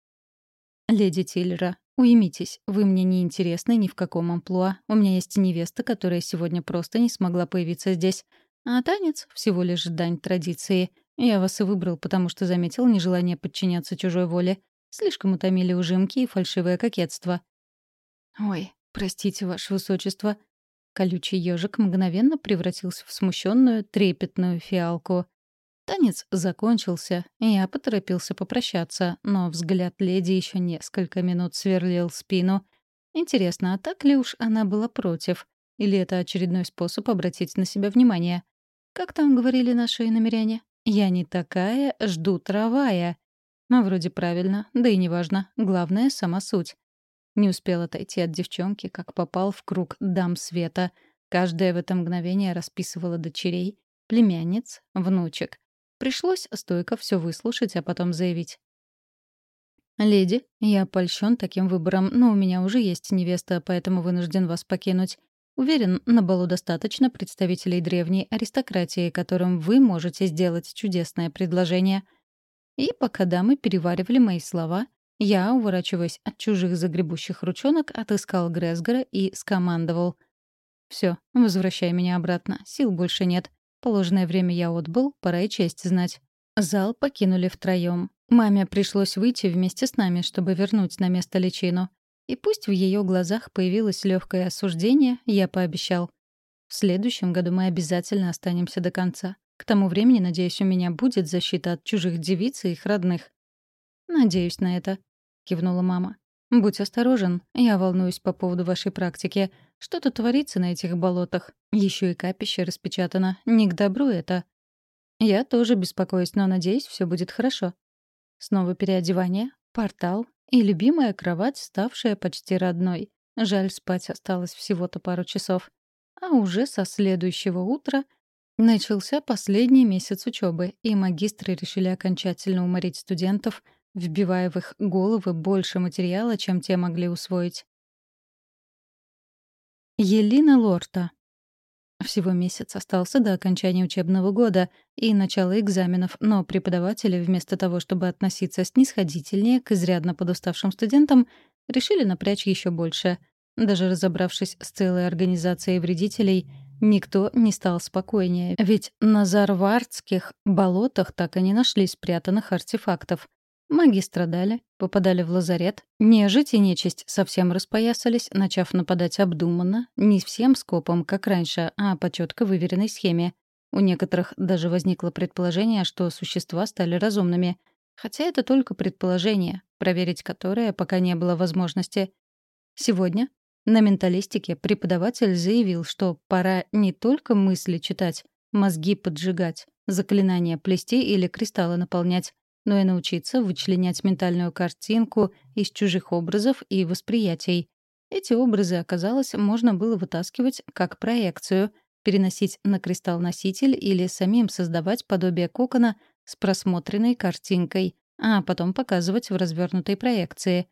A: «Леди Тиллера, «Уймитесь, вы мне не интересны ни в каком амплуа. У меня есть невеста, которая сегодня просто не смогла появиться здесь. А танец — всего лишь дань традиции. Я вас и выбрал, потому что заметил нежелание подчиняться чужой воле. Слишком утомили ужимки и фальшивое кокетство». «Ой, простите, ваше высочество». Колючий ежик мгновенно превратился в смущенную, трепетную фиалку. Танец закончился, и я поторопился попрощаться, но взгляд леди еще несколько минут сверлил спину. Интересно, а так ли уж она была против? Или это очередной способ обратить на себя внимание? Как там говорили наши намеряне? «Я не такая, жду травая». Ну, вроде правильно, да и неважно. Главное — сама суть. Не успел отойти от девчонки, как попал в круг дам света. Каждая в это мгновение расписывала дочерей, племянниц, внучек. Пришлось стойко все выслушать, а потом заявить. «Леди, я польщен таким выбором, но у меня уже есть невеста, поэтому вынужден вас покинуть. Уверен, на балу достаточно представителей древней аристократии, которым вы можете сделать чудесное предложение». И пока дамы переваривали мои слова, я, уворачиваясь от чужих загребущих ручонок, отыскал Гресгора и скомандовал. «Все, возвращай меня обратно, сил больше нет. Положенное время я отбыл, пора и честь знать. Зал покинули втроем. Маме пришлось выйти вместе с нами, чтобы вернуть на место личину. И пусть в ее глазах появилось легкое осуждение, я пообещал. В следующем году мы обязательно останемся до конца. К тому времени, надеюсь, у меня будет защита от чужих девиц и их родных. «Надеюсь на это», — кивнула мама. «Будь осторожен, я волнуюсь по поводу вашей практики. Что-то творится на этих болотах. Еще и капище распечатано. Не к добру это». «Я тоже беспокоюсь, но надеюсь, все будет хорошо». Снова переодевание, портал и любимая кровать, ставшая почти родной. Жаль, спать осталось всего-то пару часов. А уже со следующего утра начался последний месяц учебы, и магистры решили окончательно уморить студентов — вбивая в их головы больше материала, чем те могли усвоить. Елена Лорта. Всего месяц остался до окончания учебного года и начала экзаменов, но преподаватели, вместо того, чтобы относиться снисходительнее к изрядно подуставшим студентам, решили напрячь еще больше. Даже разобравшись с целой организацией вредителей, никто не стал спокойнее, ведь на Зарвардских болотах так и не нашли спрятанных артефактов. Маги страдали, попадали в лазарет. Нежить и нечисть совсем распоясались, начав нападать обдуманно, не всем скопом, как раньше, а по четко выверенной схеме. У некоторых даже возникло предположение, что существа стали разумными. Хотя это только предположение, проверить которое пока не было возможности. Сегодня на менталистике преподаватель заявил, что пора не только мысли читать, мозги поджигать, заклинания плести или кристаллы наполнять, но и научиться вычленять ментальную картинку из чужих образов и восприятий. Эти образы, оказалось, можно было вытаскивать как проекцию, переносить на кристалл-носитель или самим создавать подобие кокона с просмотренной картинкой, а потом показывать в развернутой проекции.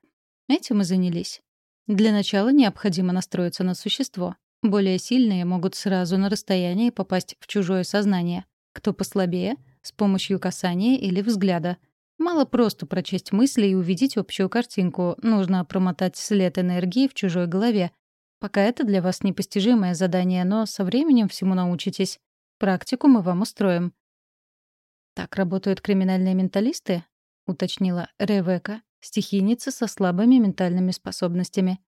A: Этим и занялись. Для начала необходимо настроиться на существо. Более сильные могут сразу на расстоянии попасть в чужое сознание. Кто послабее — с помощью касания или взгляда. Мало просто прочесть мысли и увидеть общую картинку. Нужно промотать след энергии в чужой голове. Пока это для вас непостижимое задание, но со временем всему научитесь. Практику мы вам устроим. «Так работают криминальные менталисты?» — уточнила Ревека, стихийница со слабыми ментальными способностями.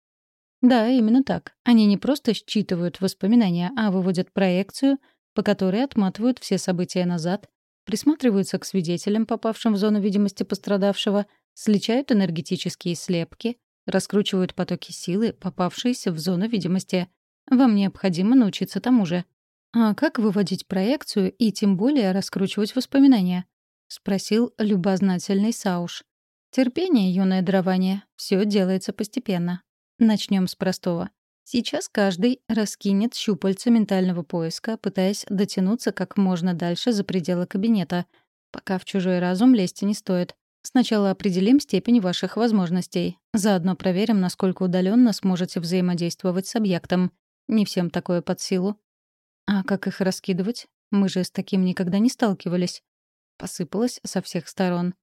A: Да, именно так. Они не просто считывают воспоминания, а выводят проекцию, по которой отматывают все события назад, присматриваются к свидетелям, попавшим в зону видимости пострадавшего, сличают энергетические слепки, раскручивают потоки силы, попавшиеся в зону видимости. Вам необходимо научиться тому же. А как выводить проекцию и тем более раскручивать воспоминания? спросил любознательный Сауш. Терпение, юное дарование, все делается постепенно. Начнем с простого. Сейчас каждый раскинет щупальца ментального поиска, пытаясь дотянуться как можно дальше за пределы кабинета. Пока в чужой разум лезть не стоит. Сначала определим степень ваших возможностей. Заодно проверим, насколько удаленно сможете взаимодействовать с объектом. Не всем такое под силу. А как их раскидывать? Мы же с таким никогда не сталкивались. Посыпалось со всех сторон.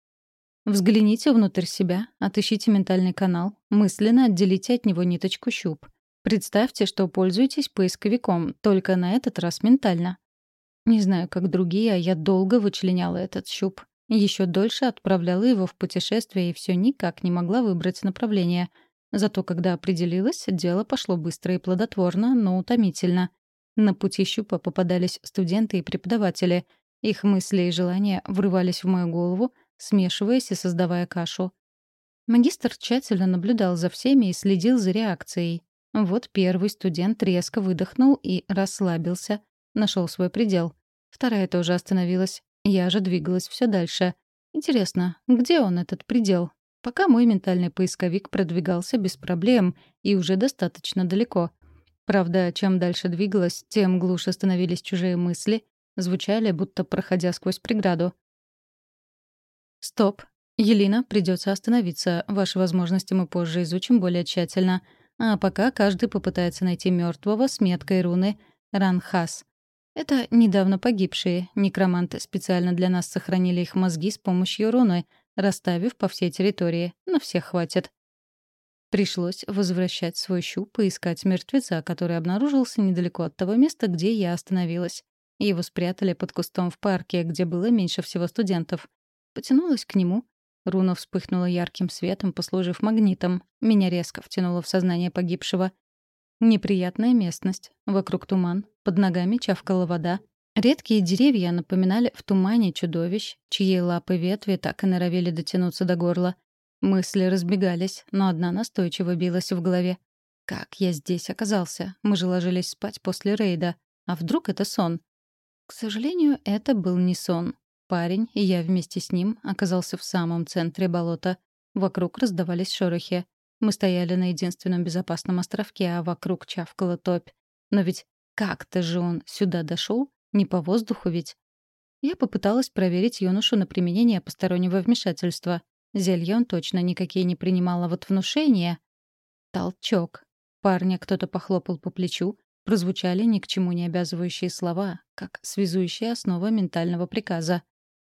A: Взгляните внутрь себя, отыщите ментальный канал, мысленно отделите от него ниточку щуп. Представьте, что пользуетесь поисковиком, только на этот раз ментально. Не знаю, как другие, а я долго вычленяла этот щуп. Еще дольше отправляла его в путешествие и все никак не могла выбрать направление. Зато когда определилась, дело пошло быстро и плодотворно, но утомительно. На пути щупа попадались студенты и преподаватели. Их мысли и желания врывались в мою голову, смешиваясь и создавая кашу. Магистр тщательно наблюдал за всеми и следил за реакцией. Вот первый студент резко выдохнул и расслабился, нашел свой предел. Вторая тоже остановилась. Я же двигалась все дальше. Интересно, где он, этот предел? Пока мой ментальный поисковик продвигался без проблем и уже достаточно далеко. Правда, чем дальше двигалась, тем глуше становились чужие мысли, звучали, будто проходя сквозь преграду. «Стоп. Елена, придется остановиться. Ваши возможности мы позже изучим более тщательно. А пока каждый попытается найти мертвого с меткой руны Ранхас. Это недавно погибшие. Некроманты специально для нас сохранили их мозги с помощью руны, расставив по всей территории. На всех хватит. Пришлось возвращать свой щуп и искать мертвеца, который обнаружился недалеко от того места, где я остановилась. Его спрятали под кустом в парке, где было меньше всего студентов. Потянулась к нему, Руна вспыхнула ярким светом, послужив магнитом. Меня резко втянуло в сознание погибшего. Неприятная местность. Вокруг туман. Под ногами чавкала вода. Редкие деревья напоминали в тумане чудовищ, чьи лапы ветви так и норовили дотянуться до горла. Мысли разбегались, но одна настойчиво билась в голове. «Как я здесь оказался? Мы же ложились спать после рейда. А вдруг это сон?» К сожалению, это был не сон. Парень, и я вместе с ним, оказался в самом центре болота. Вокруг раздавались шорохи. Мы стояли на единственном безопасном островке, а вокруг чавкала топь. Но ведь как-то же он сюда дошел, Не по воздуху ведь. Я попыталась проверить юношу на применение постороннего вмешательства. Зелья он точно никакие не принимал, а вот внушение... Толчок. Парня кто-то похлопал по плечу, прозвучали ни к чему не обязывающие слова, как связующая основа ментального приказа.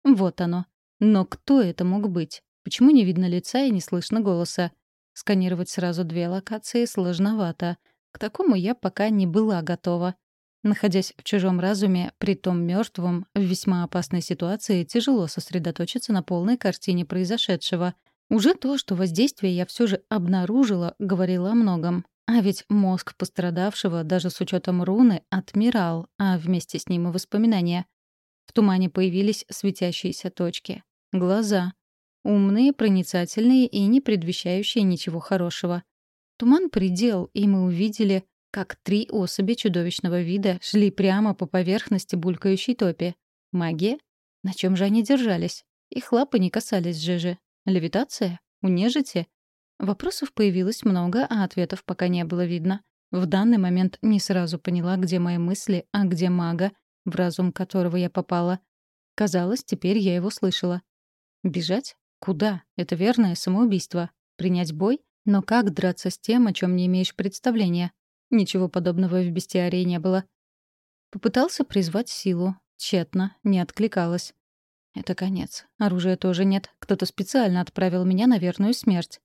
A: Вот оно. Но кто это мог быть? Почему не видно лица и не слышно голоса? Сканировать сразу две локации сложновато. К такому я пока не была готова. Находясь в чужом разуме, при том мертвом, в весьма опасной ситуации, тяжело сосредоточиться на полной картине произошедшего. Уже то, что воздействие я все же обнаружила, говорило о многом. А ведь мозг пострадавшего, даже с учетом руны, отмирал, а вместе с ним и воспоминания. В тумане появились светящиеся точки. Глаза. Умные, проницательные и не предвещающие ничего хорошего. Туман предел, и мы увидели, как три особи чудовищного вида шли прямо по поверхности булькающей топи. Магия? На чем же они держались? Их лапы не касались Жижи. Левитация? У нежити? Вопросов появилось много, а ответов пока не было видно. В данный момент не сразу поняла, где мои мысли, а где мага, в разум которого я попала. Казалось, теперь я его слышала. Бежать? Куда? Это верное самоубийство. Принять бой? Но как драться с тем, о чем не имеешь представления? Ничего подобного в бестиарии не было. Попытался призвать силу. Тщетно, не откликалась. Это конец. Оружия тоже нет. Кто-то специально отправил меня на верную смерть.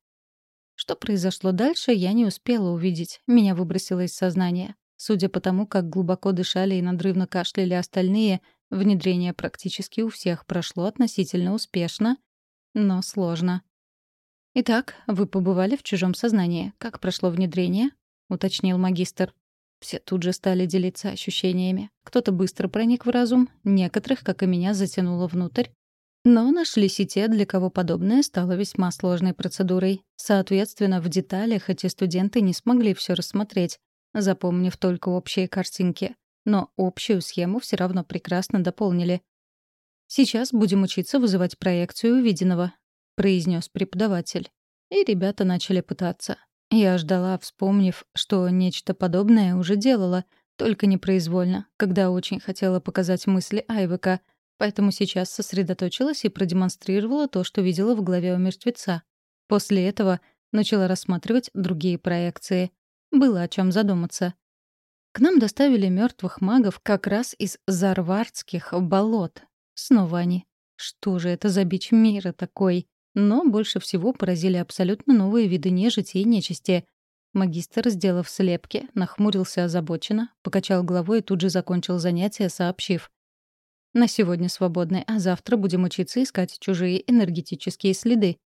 A: Что произошло дальше, я не успела увидеть. Меня выбросило из сознания. Судя по тому, как глубоко дышали и надрывно кашляли остальные, внедрение практически у всех прошло относительно успешно, но сложно. «Итак, вы побывали в чужом сознании. Как прошло внедрение?» — уточнил магистр. Все тут же стали делиться ощущениями. Кто-то быстро проник в разум, некоторых, как и меня, затянуло внутрь. Но нашлись и те, для кого подобное стало весьма сложной процедурой. Соответственно, в деталях эти студенты не смогли все рассмотреть, запомнив только общие картинки. Но общую схему все равно прекрасно дополнили. «Сейчас будем учиться вызывать проекцию увиденного», — произнес преподаватель. И ребята начали пытаться. Я ждала, вспомнив, что нечто подобное уже делала, только непроизвольно, когда очень хотела показать мысли Айвека, поэтому сейчас сосредоточилась и продемонстрировала то, что видела в голове у мертвеца. После этого начала рассматривать другие проекции. Было о чем задуматься. К нам доставили мертвых магов как раз из Зарвардских болот. Снова они. Что же это за бич мира такой? Но больше всего поразили абсолютно новые виды нежити и нечисти. Магистр, сделав слепки, нахмурился озабоченно, покачал головой и тут же закончил занятие, сообщив. «На сегодня свободны, а завтра будем учиться искать чужие энергетические следы».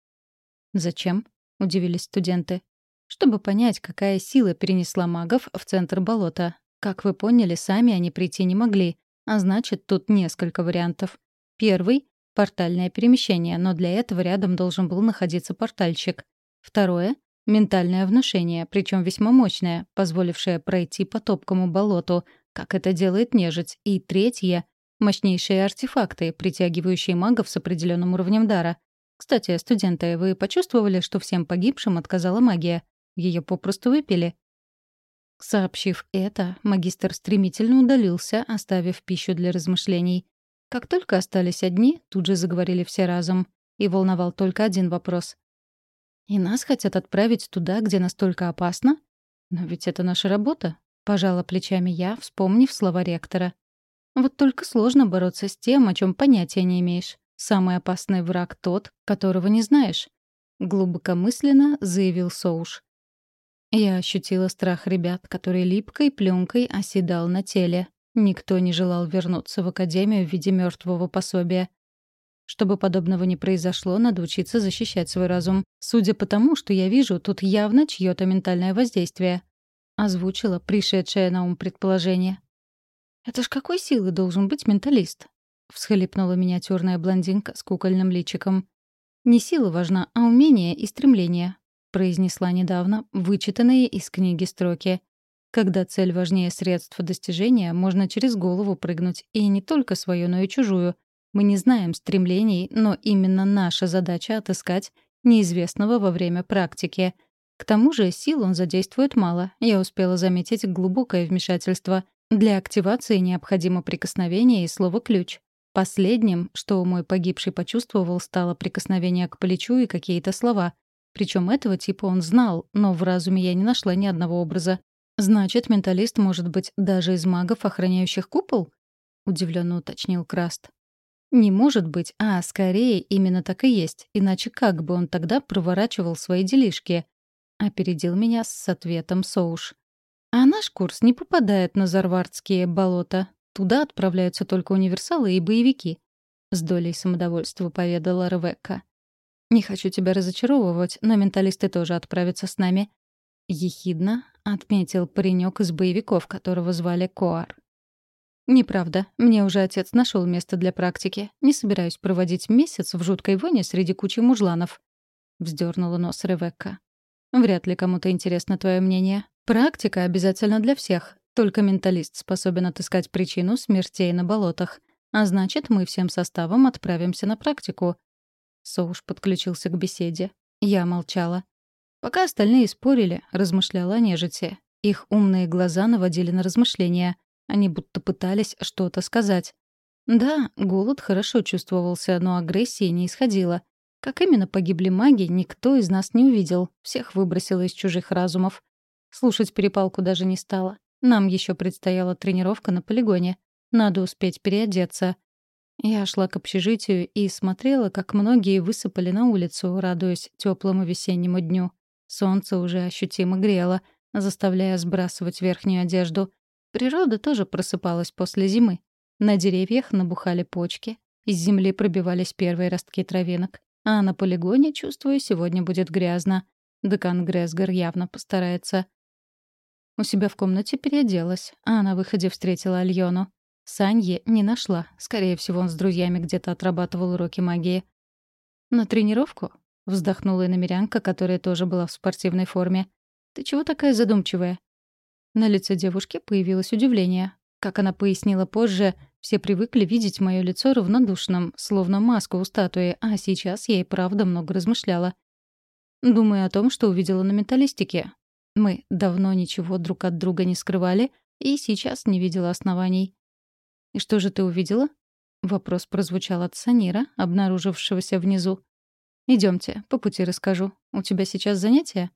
A: «Зачем?» — удивились студенты. «Чтобы понять, какая сила перенесла магов в центр болота. Как вы поняли, сами они прийти не могли, а значит, тут несколько вариантов. Первый портальное перемещение, но для этого рядом должен был находиться портальщик. Второе — ментальное внушение, причем весьма мощное, позволившее пройти по топкому болоту, как это делает нежить. И третье — мощнейшие артефакты, притягивающие магов с определенным уровнем дара. Кстати, студенты, вы почувствовали, что всем погибшим отказала магия? Ее попросту выпили? Сообщив это, магистр стремительно удалился, оставив пищу для размышлений. Как только остались одни, тут же заговорили все разом. И волновал только один вопрос. «И нас хотят отправить туда, где настолько опасно? Но ведь это наша работа», — пожала плечами я, вспомнив слова ректора. «Вот только сложно бороться с тем, о чем понятия не имеешь. Самый опасный враг тот, которого не знаешь», — глубокомысленно заявил Соуш. Я ощутила страх ребят, который липкой пленкой оседал на теле. Никто не желал вернуться в академию в виде мертвого пособия. Чтобы подобного не произошло, надо учиться защищать свой разум. Судя по тому, что я вижу, тут явно чье-то ментальное воздействие. Озвучила пришедшее на ум предположение. «Это ж какой силы должен быть менталист?» — всхлипнула миниатюрная блондинка с кукольным личиком. «Не сила важна, а умение и стремление», — произнесла недавно вычитанные из книги строки. Когда цель важнее средства достижения, можно через голову прыгнуть, и не только свою, но и чужую. Мы не знаем стремлений, но именно наша задача — отыскать неизвестного во время практики. К тому же сил он задействует мало. Я успела заметить глубокое вмешательство. Для активации необходимо прикосновение и слово «ключ». Последним, что мой погибший почувствовал, стало прикосновение к плечу и какие-то слова. Причем этого типа он знал, но в разуме я не нашла ни одного образа. «Значит, менталист может быть даже из магов, охраняющих купол?» — удивленно уточнил Краст. «Не может быть, а скорее именно так и есть, иначе как бы он тогда проворачивал свои делишки?» — опередил меня с ответом Соуш. «А наш курс не попадает на Зарвардские болота. Туда отправляются только универсалы и боевики», — с долей самодовольства поведала Ревекка. «Не хочу тебя разочаровывать, но менталисты тоже отправятся с нами. Ехидно отметил паренек из боевиков, которого звали Коар. «Неправда. Мне уже отец нашел место для практики. Не собираюсь проводить месяц в жуткой воне среди кучи мужланов», — вздернула нос Ревекка. «Вряд ли кому-то интересно твое мнение. Практика обязательно для всех. Только менталист способен отыскать причину смертей на болотах. А значит, мы всем составом отправимся на практику. Соуш подключился к беседе. Я молчала. Пока остальные спорили, размышляла о нежити. Их умные глаза наводили на размышления. Они будто пытались что-то сказать. Да, голод хорошо чувствовался, но агрессии не исходило. Как именно погибли маги, никто из нас не увидел. Всех выбросило из чужих разумов. Слушать перепалку даже не стало. Нам еще предстояла тренировка на полигоне. Надо успеть переодеться. Я шла к общежитию и смотрела, как многие высыпали на улицу, радуясь теплому весеннему дню. Солнце уже ощутимо грело, заставляя сбрасывать верхнюю одежду. Природа тоже просыпалась после зимы. На деревьях набухали почки, из земли пробивались первые ростки травинок. А на полигоне, чувствую, сегодня будет грязно. Декан Гресгар явно постарается. У себя в комнате переоделась, а на выходе встретила Альону. Санье не нашла. Скорее всего, он с друзьями где-то отрабатывал уроки магии. «На тренировку?» — вздохнула иномерянка, которая тоже была в спортивной форме. «Ты чего такая задумчивая?» На лице девушки появилось удивление. Как она пояснила позже, все привыкли видеть мое лицо равнодушным, словно маска у статуи, а сейчас я и правда много размышляла. Думаю о том, что увидела на менталистике. Мы давно ничего друг от друга не скрывали, и сейчас не видела оснований. «И что же ты увидела?» Вопрос прозвучал от Санира, обнаружившегося внизу. Идемте, по пути расскажу. У тебя сейчас занятия?»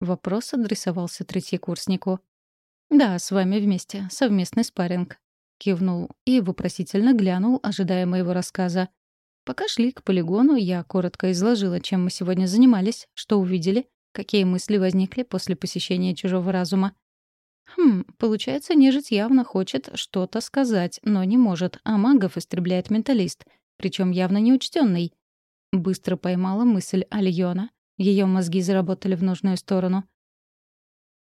A: Вопрос адресовался третьекурснику. «Да, с вами вместе. Совместный спарринг кивнул и вопросительно глянул, ожидая моего рассказа. Пока шли к полигону, я коротко изложила, чем мы сегодня занимались, что увидели, какие мысли возникли после посещения чужого разума. Хм, получается, нежить явно хочет что-то сказать, но не может, а магов истребляет менталист, причем явно неучтенный. Быстро поймала мысль Альона. Ее мозги заработали в нужную сторону.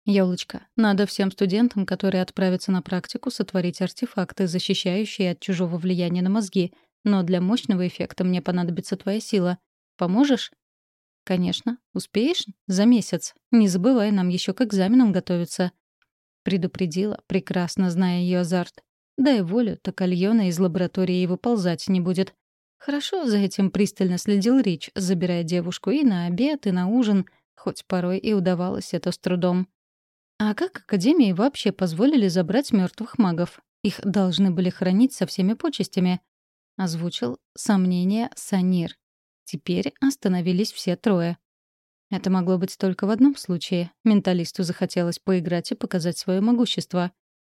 A: «Ёлочка, надо всем студентам, которые отправятся на практику, сотворить артефакты, защищающие от чужого влияния на мозги. Но для мощного эффекта мне понадобится твоя сила. Поможешь?» «Конечно. Успеешь? За месяц. Не забывай, нам еще к экзаменам готовиться». Предупредила, прекрасно зная ее азарт. Дай волю, так Альона из лаборатории и выползать не будет. Хорошо за этим пристально следил Рич, забирая девушку и на обед, и на ужин, хоть порой и удавалось это с трудом. А как Академии вообще позволили забрать мертвых магов? Их должны были хранить со всеми почестями. Озвучил сомнение Санир. Теперь остановились все трое. Это могло быть только в одном случае. Менталисту захотелось поиграть и показать свое могущество,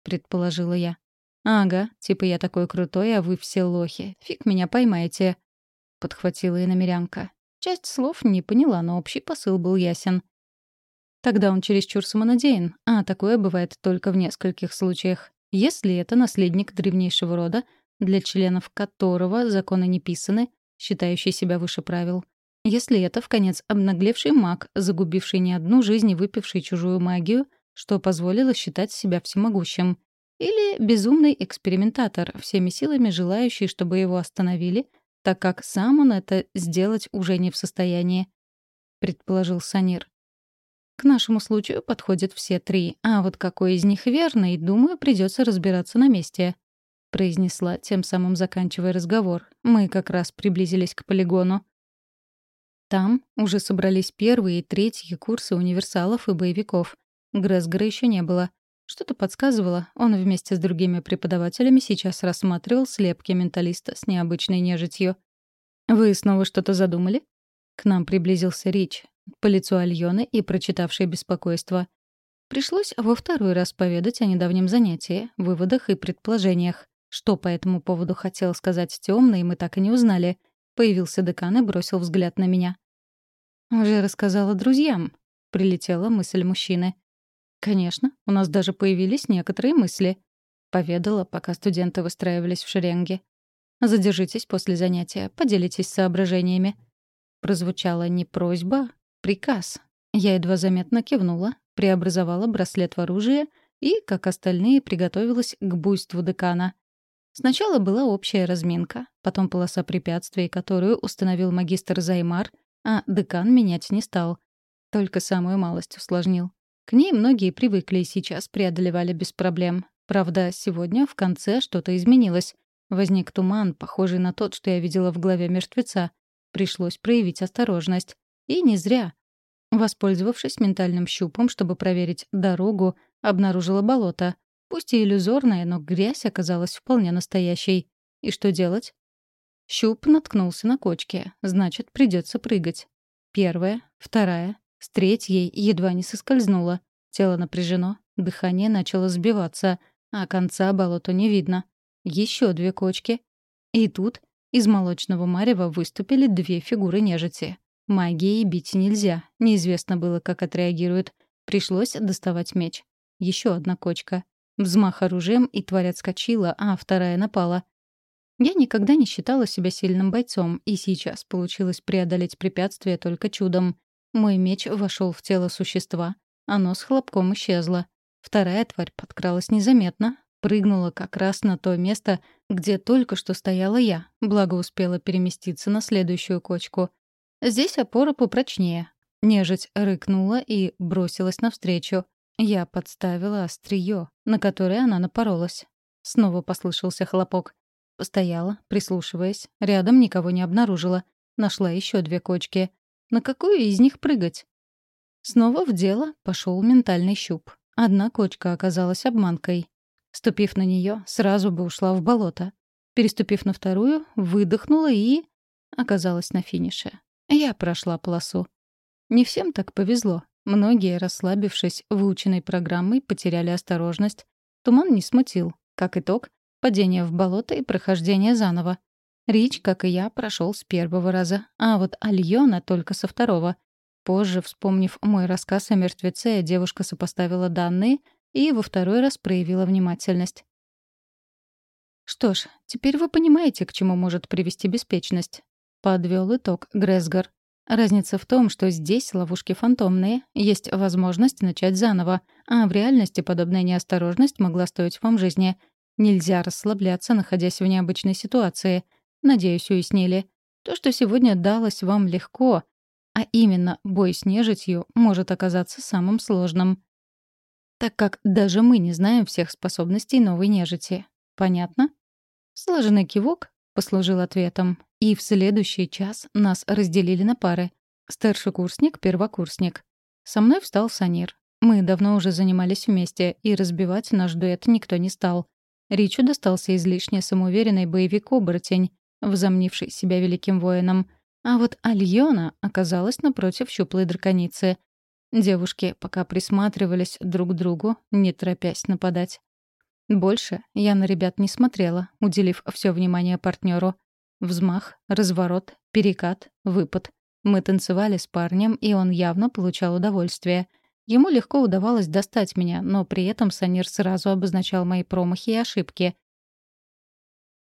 A: предположила я. «Ага, типа я такой крутой, а вы все лохи. Фиг меня поймаете», — подхватила иномерянка. Часть слов не поняла, но общий посыл был ясен. Тогда он чересчур самонадеян, а такое бывает только в нескольких случаях. Если это наследник древнейшего рода, для членов которого законы не писаны, считающий себя выше правил. Если это, в конец, обнаглевший маг, загубивший не одну жизнь и выпивший чужую магию, что позволило считать себя всемогущим. Или безумный экспериментатор, всеми силами желающий, чтобы его остановили, так как сам он это сделать уже не в состоянии, предположил Санир. К нашему случаю подходят все три, а вот какой из них верный, думаю, придется разбираться на месте», — произнесла, тем самым заканчивая разговор. Мы как раз приблизились к полигону. Там уже собрались первые и третьи курсы универсалов и боевиков. Грэсгара еще не было. Что-то подсказывало, он вместе с другими преподавателями сейчас рассматривал слепки менталиста с необычной нежитью. «Вы снова что-то задумали?» К нам приблизился Рич, по лицу Альоны и прочитавшей беспокойство. Пришлось во второй раз поведать о недавнем занятии, выводах и предположениях. Что по этому поводу хотел сказать темный, мы так и не узнали. Появился декан и бросил взгляд на меня. «Уже рассказала друзьям», — прилетела мысль мужчины. «Конечно, у нас даже появились некоторые мысли», — поведала, пока студенты выстраивались в шеренге. «Задержитесь после занятия, поделитесь соображениями». Прозвучала не просьба, Приказ. Я едва заметно кивнула, преобразовала браслет в оружие и, как остальные, приготовилась к буйству декана. Сначала была общая разминка, потом полоса препятствий, которую установил магистр Займар, а декан менять не стал. Только самую малость усложнил. К ней многие привыкли и сейчас преодолевали без проблем. Правда, сегодня в конце что-то изменилось. Возник туман, похожий на тот, что я видела в главе мертвеца. Пришлось проявить осторожность. И не зря. Воспользовавшись ментальным щупом, чтобы проверить дорогу, обнаружила болото. Пусть и иллюзорное, но грязь оказалась вполне настоящей. И что делать? Щуп наткнулся на кочки, значит, придется прыгать. Первая, вторая, с третьей едва не соскользнула. Тело напряжено, дыхание начало сбиваться, а конца болота не видно. Еще две кочки. И тут из молочного марева выступили две фигуры нежити. Магией бить нельзя, неизвестно было, как отреагируют. Пришлось доставать меч. Еще одна кочка. Взмах оружием, и тварь отскочила, а вторая напала. Я никогда не считала себя сильным бойцом, и сейчас получилось преодолеть препятствие только чудом. Мой меч вошел в тело существа. Оно с хлопком исчезло. Вторая тварь подкралась незаметно, прыгнула как раз на то место, где только что стояла я, благо успела переместиться на следующую кочку. Здесь опора попрочнее. Нежить рыкнула и бросилась навстречу. Я подставила острие, на которое она напоролась. Снова послышался хлопок. Постояла, прислушиваясь. Рядом никого не обнаружила. Нашла еще две кочки. На какую из них прыгать? Снова в дело пошел ментальный щуп. Одна кочка оказалась обманкой. Ступив на нее, сразу бы ушла в болото. Переступив на вторую, выдохнула и... оказалась на финише. Я прошла полосу. Не всем так повезло. Многие, расслабившись выученной программой, потеряли осторожность. Туман не смутил. Как итог, падение в болото и прохождение заново. Рич, как и я, прошел с первого раза, а вот Альона только со второго. Позже, вспомнив мой рассказ о мертвеце, девушка сопоставила данные и во второй раз проявила внимательность. «Что ж, теперь вы понимаете, к чему может привести беспечность», — подвел итог Гресгар. Разница в том, что здесь ловушки фантомные, есть возможность начать заново, а в реальности подобная неосторожность могла стоить вам жизни. Нельзя расслабляться, находясь в необычной ситуации. Надеюсь, уяснили. То, что сегодня далось вам легко, а именно бой с нежитью, может оказаться самым сложным. Так как даже мы не знаем всех способностей новой нежити. Понятно? Сложенный кивок послужил ответом. И в следующий час нас разделили на пары. Старшекурсник, первокурсник. Со мной встал Санир. Мы давно уже занимались вместе, и разбивать наш дуэт никто не стал. Ричу достался излишне самоуверенный боевик-оборотень, возомнивший себя великим воином. А вот Альона оказалась напротив щуплой драконицы. Девушки пока присматривались друг к другу, не торопясь нападать. Больше я на ребят не смотрела, уделив все внимание партнеру. Взмах, разворот, перекат, выпад. Мы танцевали с парнем, и он явно получал удовольствие. Ему легко удавалось достать меня, но при этом Санир сразу обозначал мои промахи и ошибки.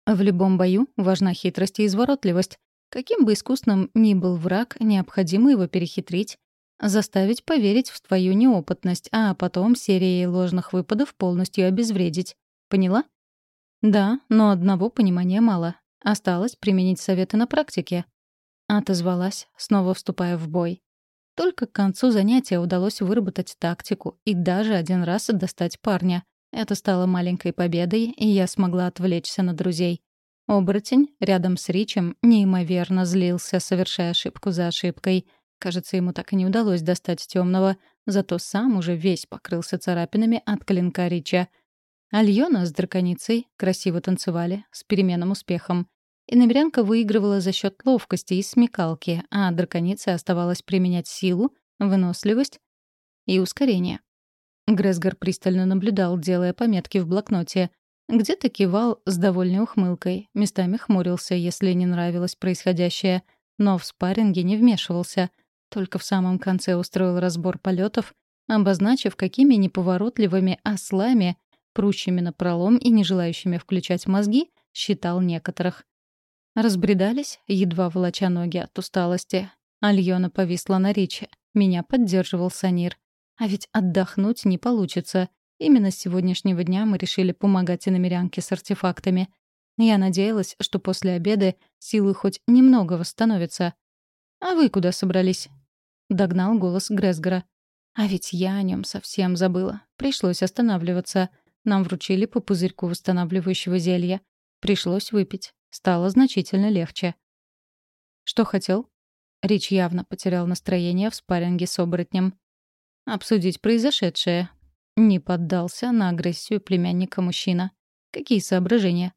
A: В любом бою важна хитрость и изворотливость. Каким бы искусным ни был враг, необходимо его перехитрить, заставить поверить в твою неопытность, а потом серией ложных выпадов полностью обезвредить. Поняла? Да, но одного понимания мало. Осталось применить советы на практике. Отозвалась, снова вступая в бой. Только к концу занятия удалось выработать тактику и даже один раз достать парня. Это стало маленькой победой, и я смогла отвлечься на друзей. Оборотень рядом с Ричем неимоверно злился, совершая ошибку за ошибкой. Кажется, ему так и не удалось достать темного, зато сам уже весь покрылся царапинами от клинка Рича — Альона с драконицей красиво танцевали, с переменным успехом. И намерянка выигрывала за счет ловкости и смекалки, а драконица оставалась применять силу, выносливость и ускорение. Гресгар пристально наблюдал, делая пометки в блокноте. Где-то кивал с довольной ухмылкой, местами хмурился, если не нравилось происходящее, но в спарринге не вмешивался. Только в самом конце устроил разбор полетов, обозначив, какими неповоротливыми ослами прущими на пролом и не желающими включать мозги, считал некоторых. Разбредались, едва волоча ноги от усталости. Альона повисла на речи. Меня поддерживал Санир. А ведь отдохнуть не получится. Именно с сегодняшнего дня мы решили помогать иномерянке с артефактами. Я надеялась, что после обеда силы хоть немного восстановятся. «А вы куда собрались?» — догнал голос Гресгора. А ведь я о нем совсем забыла. Пришлось останавливаться — нам вручили по пузырьку восстанавливающего зелья. Пришлось выпить. Стало значительно легче. «Что хотел?» Рич явно потерял настроение в спарринге с оборотнем. «Обсудить произошедшее». Не поддался на агрессию племянника мужчина. «Какие соображения?»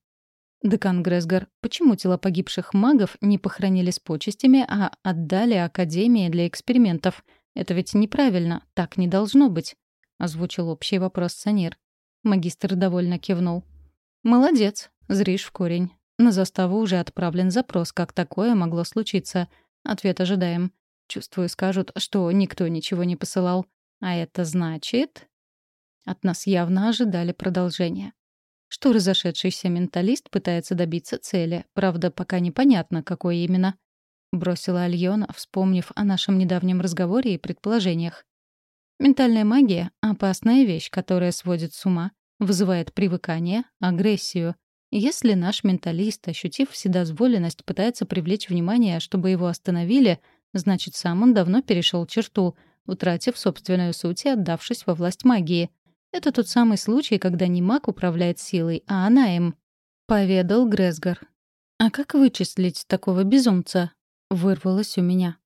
A: «Декан Гресгар, почему тела погибших магов не похоронили с почестями, а отдали Академии для экспериментов? Это ведь неправильно, так не должно быть», — озвучил общий вопрос Санир. Магистр довольно кивнул. «Молодец, зришь в корень. На заставу уже отправлен запрос, как такое могло случиться. Ответ ожидаем. Чувствую, скажут, что никто ничего не посылал. А это значит...» От нас явно ожидали продолжения. Что разошедшийся менталист пытается добиться цели, правда, пока непонятно, какой именно. Бросила Альона, вспомнив о нашем недавнем разговоре и предположениях. Ментальная магия — опасная вещь, которая сводит с ума, вызывает привыкание, агрессию. Если наш менталист, ощутив вседозволенность, пытается привлечь внимание, чтобы его остановили, значит, сам он давно перешел черту, утратив собственную суть и отдавшись во власть магии. Это тот самый случай, когда не маг управляет силой, а она им. Поведал Гресгар. «А как вычислить такого безумца?» — вырвалось у меня.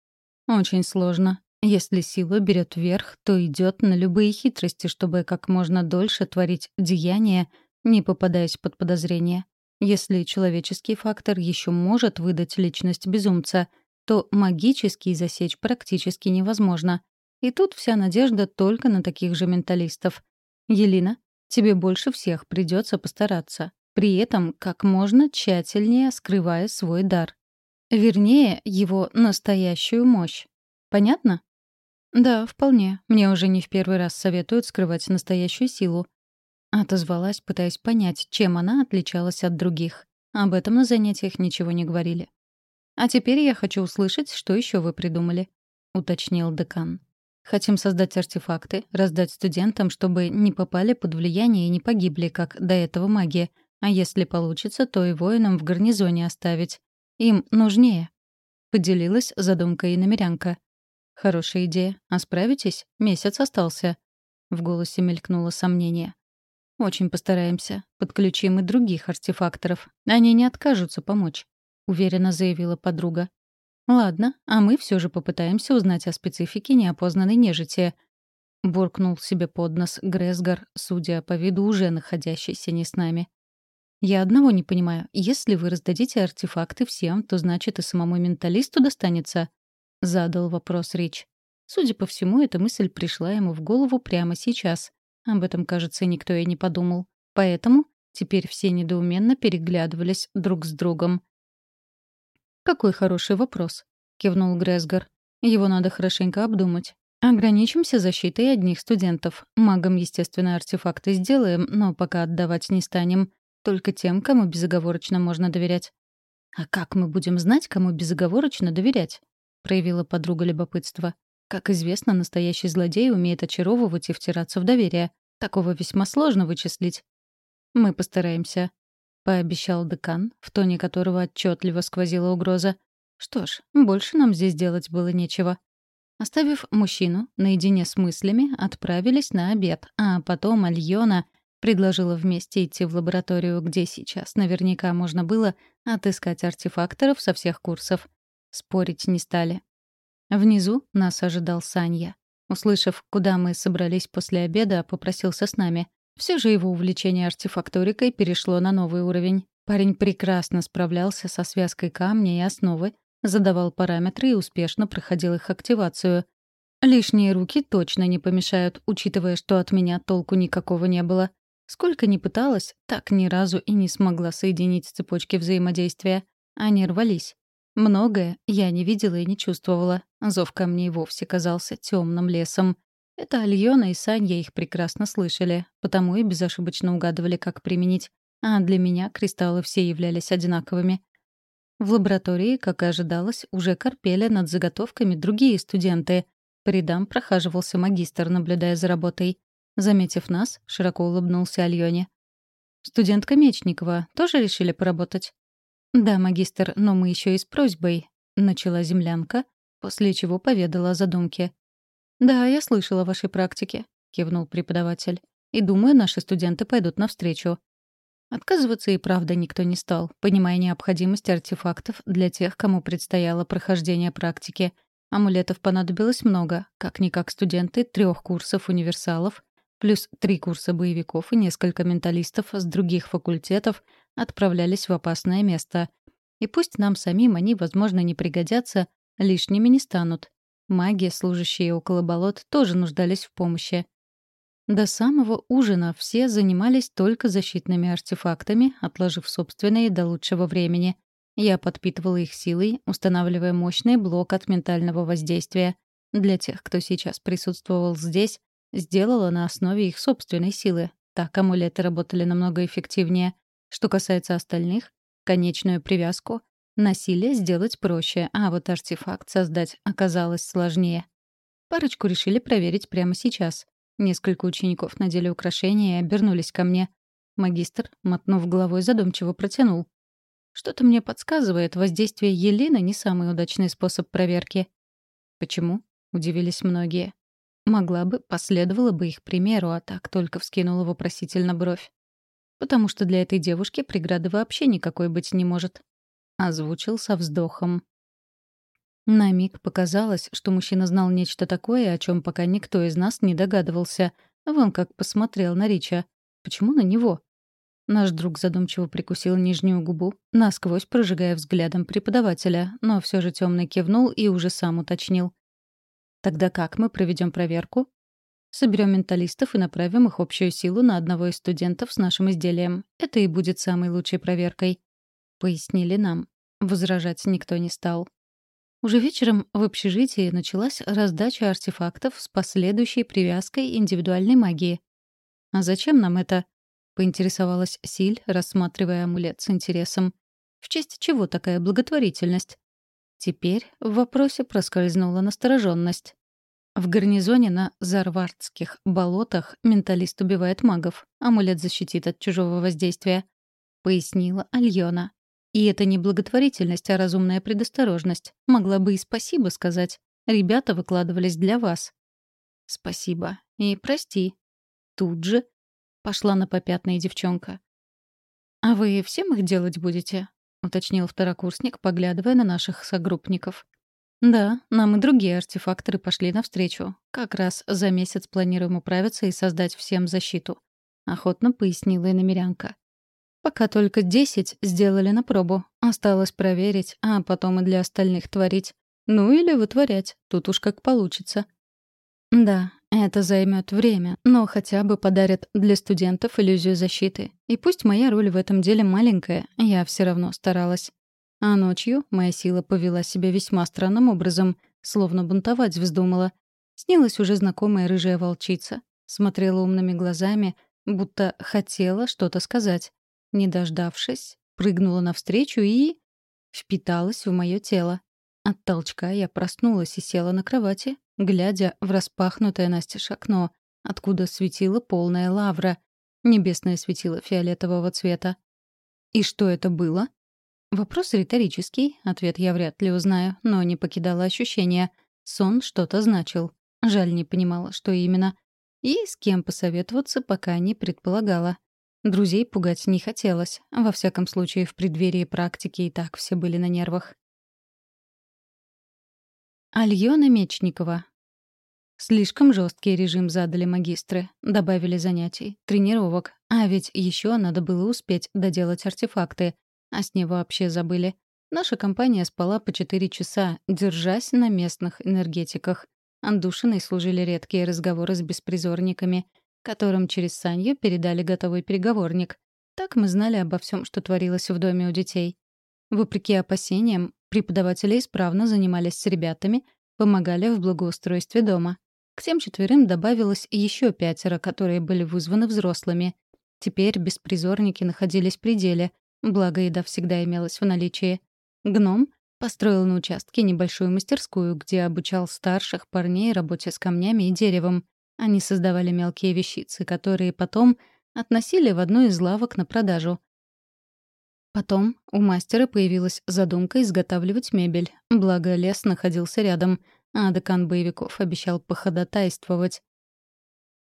A: «Очень сложно. Если сила берет верх, то идет на любые хитрости, чтобы как можно дольше творить деяния, не попадаясь под подозрение. Если человеческий фактор еще может выдать личность безумца, то магический засечь практически невозможно. И тут вся надежда только на таких же менталистов. Елина, тебе больше всех придется постараться, при этом как можно тщательнее скрывая свой дар. Вернее, его настоящую мощь. Понятно? «Да, вполне. Мне уже не в первый раз советуют скрывать настоящую силу». Отозвалась, пытаясь понять, чем она отличалась от других. Об этом на занятиях ничего не говорили. «А теперь я хочу услышать, что еще вы придумали», — уточнил декан. «Хотим создать артефакты, раздать студентам, чтобы не попали под влияние и не погибли, как до этого маги. А если получится, то и воинам в гарнизоне оставить. Им нужнее», — поделилась задумкой иномерянка. «Хорошая идея. А справитесь? Месяц остался». В голосе мелькнуло сомнение. «Очень постараемся. Подключим и других артефакторов. Они не откажутся помочь», — уверенно заявила подруга. «Ладно, а мы все же попытаемся узнать о специфике неопознанной нежити», — буркнул себе под нос Гресгар, судя по виду уже находящийся не с нами. «Я одного не понимаю. Если вы раздадите артефакты всем, то значит и самому менталисту достанется», — задал вопрос Рич. Судя по всему, эта мысль пришла ему в голову прямо сейчас. Об этом, кажется, никто и не подумал. Поэтому теперь все недоуменно переглядывались друг с другом. «Какой хороший вопрос», — кивнул Гресгар. «Его надо хорошенько обдумать. Ограничимся защитой одних студентов. Магам, естественно, артефакты сделаем, но пока отдавать не станем. Только тем, кому безоговорочно можно доверять». «А как мы будем знать, кому безоговорочно доверять?» проявила подруга любопытства. Как известно, настоящий злодей умеет очаровывать и втираться в доверие. Такого весьма сложно вычислить. Мы постараемся, пообещал декан, в тоне которого отчетливо сквозила угроза. Что ж, больше нам здесь делать было нечего. Оставив мужчину наедине с мыслями, отправились на обед, а потом Альона предложила вместе идти в лабораторию, где сейчас наверняка можно было отыскать артефакторов со всех курсов. Спорить не стали. Внизу нас ожидал Санья. Услышав, куда мы собрались после обеда, попросился с нами. Все же его увлечение артефакторикой перешло на новый уровень. Парень прекрасно справлялся со связкой камня и основы, задавал параметры и успешно проходил их активацию. Лишние руки точно не помешают, учитывая, что от меня толку никакого не было. Сколько ни пыталась, так ни разу и не смогла соединить цепочки взаимодействия. Они рвались. Многое я не видела и не чувствовала. Зов ко мне вовсе казался темным лесом. Это Альона и Санья их прекрасно слышали, потому и безошибочно угадывали, как применить. А для меня кристаллы все являлись одинаковыми. В лаборатории, как и ожидалось, уже корпели над заготовками другие студенты. По рядам прохаживался магистр, наблюдая за работой. Заметив нас, широко улыбнулся Альоне. «Студентка Мечникова тоже решили поработать?» «Да, магистр, но мы еще и с просьбой», — начала землянка, после чего поведала о задумке. «Да, я слышала о вашей практике», — кивнул преподаватель. «И думаю, наши студенты пойдут навстречу». Отказываться и правда никто не стал, понимая необходимость артефактов для тех, кому предстояло прохождение практики. Амулетов понадобилось много, как-никак студенты трех курсов универсалов, плюс три курса боевиков и несколько менталистов с других факультетов отправлялись в опасное место. И пусть нам самим они, возможно, не пригодятся, лишними не станут. Маги, служащие около болот, тоже нуждались в помощи. До самого ужина все занимались только защитными артефактами, отложив собственные до лучшего времени. Я подпитывала их силой, устанавливая мощный блок от ментального воздействия. Для тех, кто сейчас присутствовал здесь, сделала на основе их собственной силы. Так амулеты работали намного эффективнее. Что касается остальных, конечную привязку насилие сделать проще, а вот артефакт создать оказалось сложнее. Парочку решили проверить прямо сейчас. Несколько учеников надели украшения и обернулись ко мне. Магистр, мотнув головой, задумчиво протянул. «Что-то мне подсказывает, воздействие Елены не самый удачный способ проверки». «Почему?» — удивились многие. Могла бы, последовала бы их примеру, а так только вскинула вопросительно бровь. «Потому что для этой девушки преграды вообще никакой быть не может», — озвучил со вздохом. На миг показалось, что мужчина знал нечто такое, о чем пока никто из нас не догадывался. Вон как посмотрел на Рича. Почему на него? Наш друг задумчиво прикусил нижнюю губу, насквозь прожигая взглядом преподавателя, но все же темный кивнул и уже сам уточнил. «Тогда как мы проведем проверку?» Соберем менталистов и направим их общую силу на одного из студентов с нашим изделием. Это и будет самой лучшей проверкой. Пояснили нам. Возражать никто не стал. Уже вечером в общежитии началась раздача артефактов с последующей привязкой индивидуальной магии. «А зачем нам это?» — поинтересовалась Силь, рассматривая амулет с интересом. «В честь чего такая благотворительность?» Теперь в вопросе проскользнула настороженность. В гарнизоне на Зарвардских болотах менталист убивает магов. Амулет защитит от чужого воздействия, — пояснила Альона. И это не благотворительность, а разумная предосторожность. Могла бы и спасибо сказать. Ребята выкладывались для вас. Спасибо. И прости. Тут же пошла на попятная девчонка. «А вы всем их делать будете?» — уточнил второкурсник, поглядывая на наших согруппников. «Да, нам и другие артефакторы пошли навстречу. Как раз за месяц планируем управиться и создать всем защиту», — охотно пояснила иномерянка. Пока только десять сделали на пробу. Осталось проверить, а потом и для остальных творить. Ну или вытворять, тут уж как получится. Да, это займет время, но хотя бы подарят для студентов иллюзию защиты. И пусть моя роль в этом деле маленькая, я все равно старалась. А ночью моя сила повела себя весьма странным образом, словно бунтовать вздумала. Снилась уже знакомая рыжая волчица. Смотрела умными глазами, будто хотела что-то сказать. Не дождавшись, прыгнула навстречу и... впиталась в мое тело. От толчка я проснулась и села на кровати, глядя в распахнутое настежь окно, откуда светила полная лавра. Небесное светило фиолетового цвета. И что это было? Вопрос риторический, ответ я вряд ли узнаю, но не покидало ощущение. Сон что-то значил. Жаль, не понимала, что именно. И с кем посоветоваться пока не предполагала. Друзей пугать не хотелось. Во всяком случае, в преддверии практики и так все были на нервах. Альона Мечникова. Слишком жесткий режим задали магистры. Добавили занятий, тренировок. А ведь еще надо было успеть доделать артефакты. А с ней вообще забыли. Наша компания спала по 4 часа, держась на местных энергетиках. Андушиной служили редкие разговоры с беспризорниками — которым через Санью передали готовый переговорник. Так мы знали обо всем, что творилось в доме у детей. Вопреки опасениям, преподаватели исправно занимались с ребятами, помогали в благоустройстве дома. К тем четверым добавилось еще пятеро, которые были вызваны взрослыми. Теперь беспризорники находились в пределе, благо еда всегда имелась в наличии. Гном построил на участке небольшую мастерскую, где обучал старших парней работе с камнями и деревом. Они создавали мелкие вещицы, которые потом относили в одну из лавок на продажу. Потом у мастера появилась задумка изготавливать мебель, благо лес находился рядом, а декан боевиков обещал походатайствовать.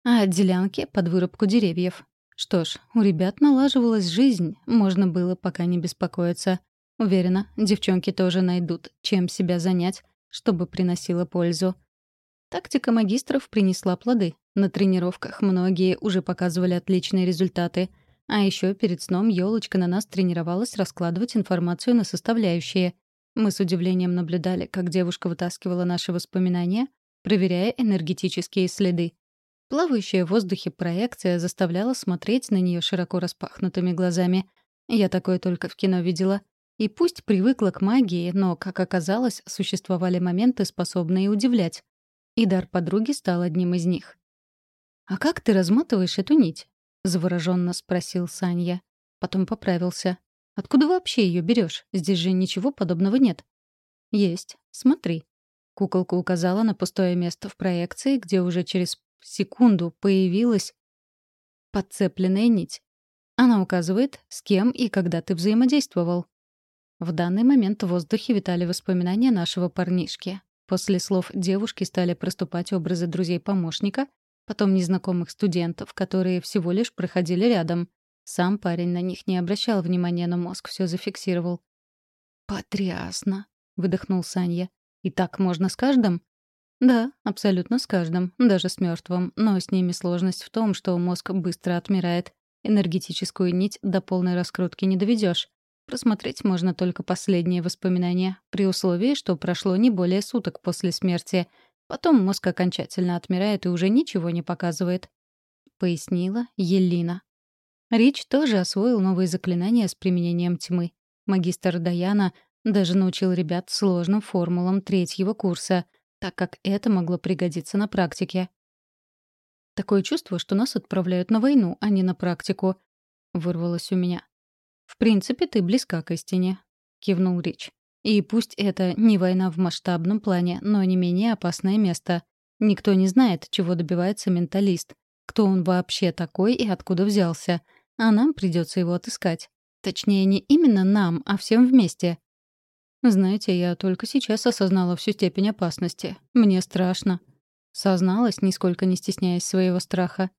A: А делянки под вырубку деревьев. Что ж, у ребят налаживалась жизнь, можно было пока не беспокоиться. Уверена, девчонки тоже найдут, чем себя занять, чтобы приносило пользу. Тактика магистров принесла плоды. На тренировках многие уже показывали отличные результаты. А еще перед сном елочка на нас тренировалась раскладывать информацию на составляющие. Мы с удивлением наблюдали, как девушка вытаскивала наши воспоминания, проверяя энергетические следы. Плавающая в воздухе проекция заставляла смотреть на нее широко распахнутыми глазами. Я такое только в кино видела. И пусть привыкла к магии, но, как оказалось, существовали моменты, способные удивлять. И дар подруги стал одним из них. «А как ты разматываешь эту нить?» — завороженно спросил Саня. Потом поправился. «Откуда вообще ее берешь? Здесь же ничего подобного нет». «Есть. Смотри». Куколка указала на пустое место в проекции, где уже через секунду появилась подцепленная нить. Она указывает, с кем и когда ты взаимодействовал. В данный момент в воздухе витали воспоминания нашего парнишки. После слов девушки стали проступать образы друзей-помощника, потом незнакомых студентов, которые всего лишь проходили рядом. Сам парень на них не обращал внимания, но мозг все зафиксировал. «Потрясно!» — выдохнул Саня. «И так можно с каждым?» Да, абсолютно с каждым, даже с мертвым. Но с ними сложность в том, что мозг быстро отмирает. Энергетическую нить до полной раскрутки не доведешь. Просмотреть можно только последние воспоминания, при условии, что прошло не более суток после смерти. Потом мозг окончательно отмирает и уже ничего не показывает. Пояснила Елина. Рич тоже освоил новые заклинания с применением тьмы. Магистр Даяна даже научил ребят сложным формулам третьего курса — так как это могло пригодиться на практике. «Такое чувство, что нас отправляют на войну, а не на практику», — вырвалось у меня. «В принципе, ты близка к истине», — кивнул Рич. «И пусть это не война в масштабном плане, но не менее опасное место. Никто не знает, чего добивается менталист, кто он вообще такой и откуда взялся. А нам придется его отыскать. Точнее, не именно нам, а всем вместе. Знаете, я только сейчас осознала всю степень опасности. Мне страшно. Созналась, нисколько не стесняясь своего страха.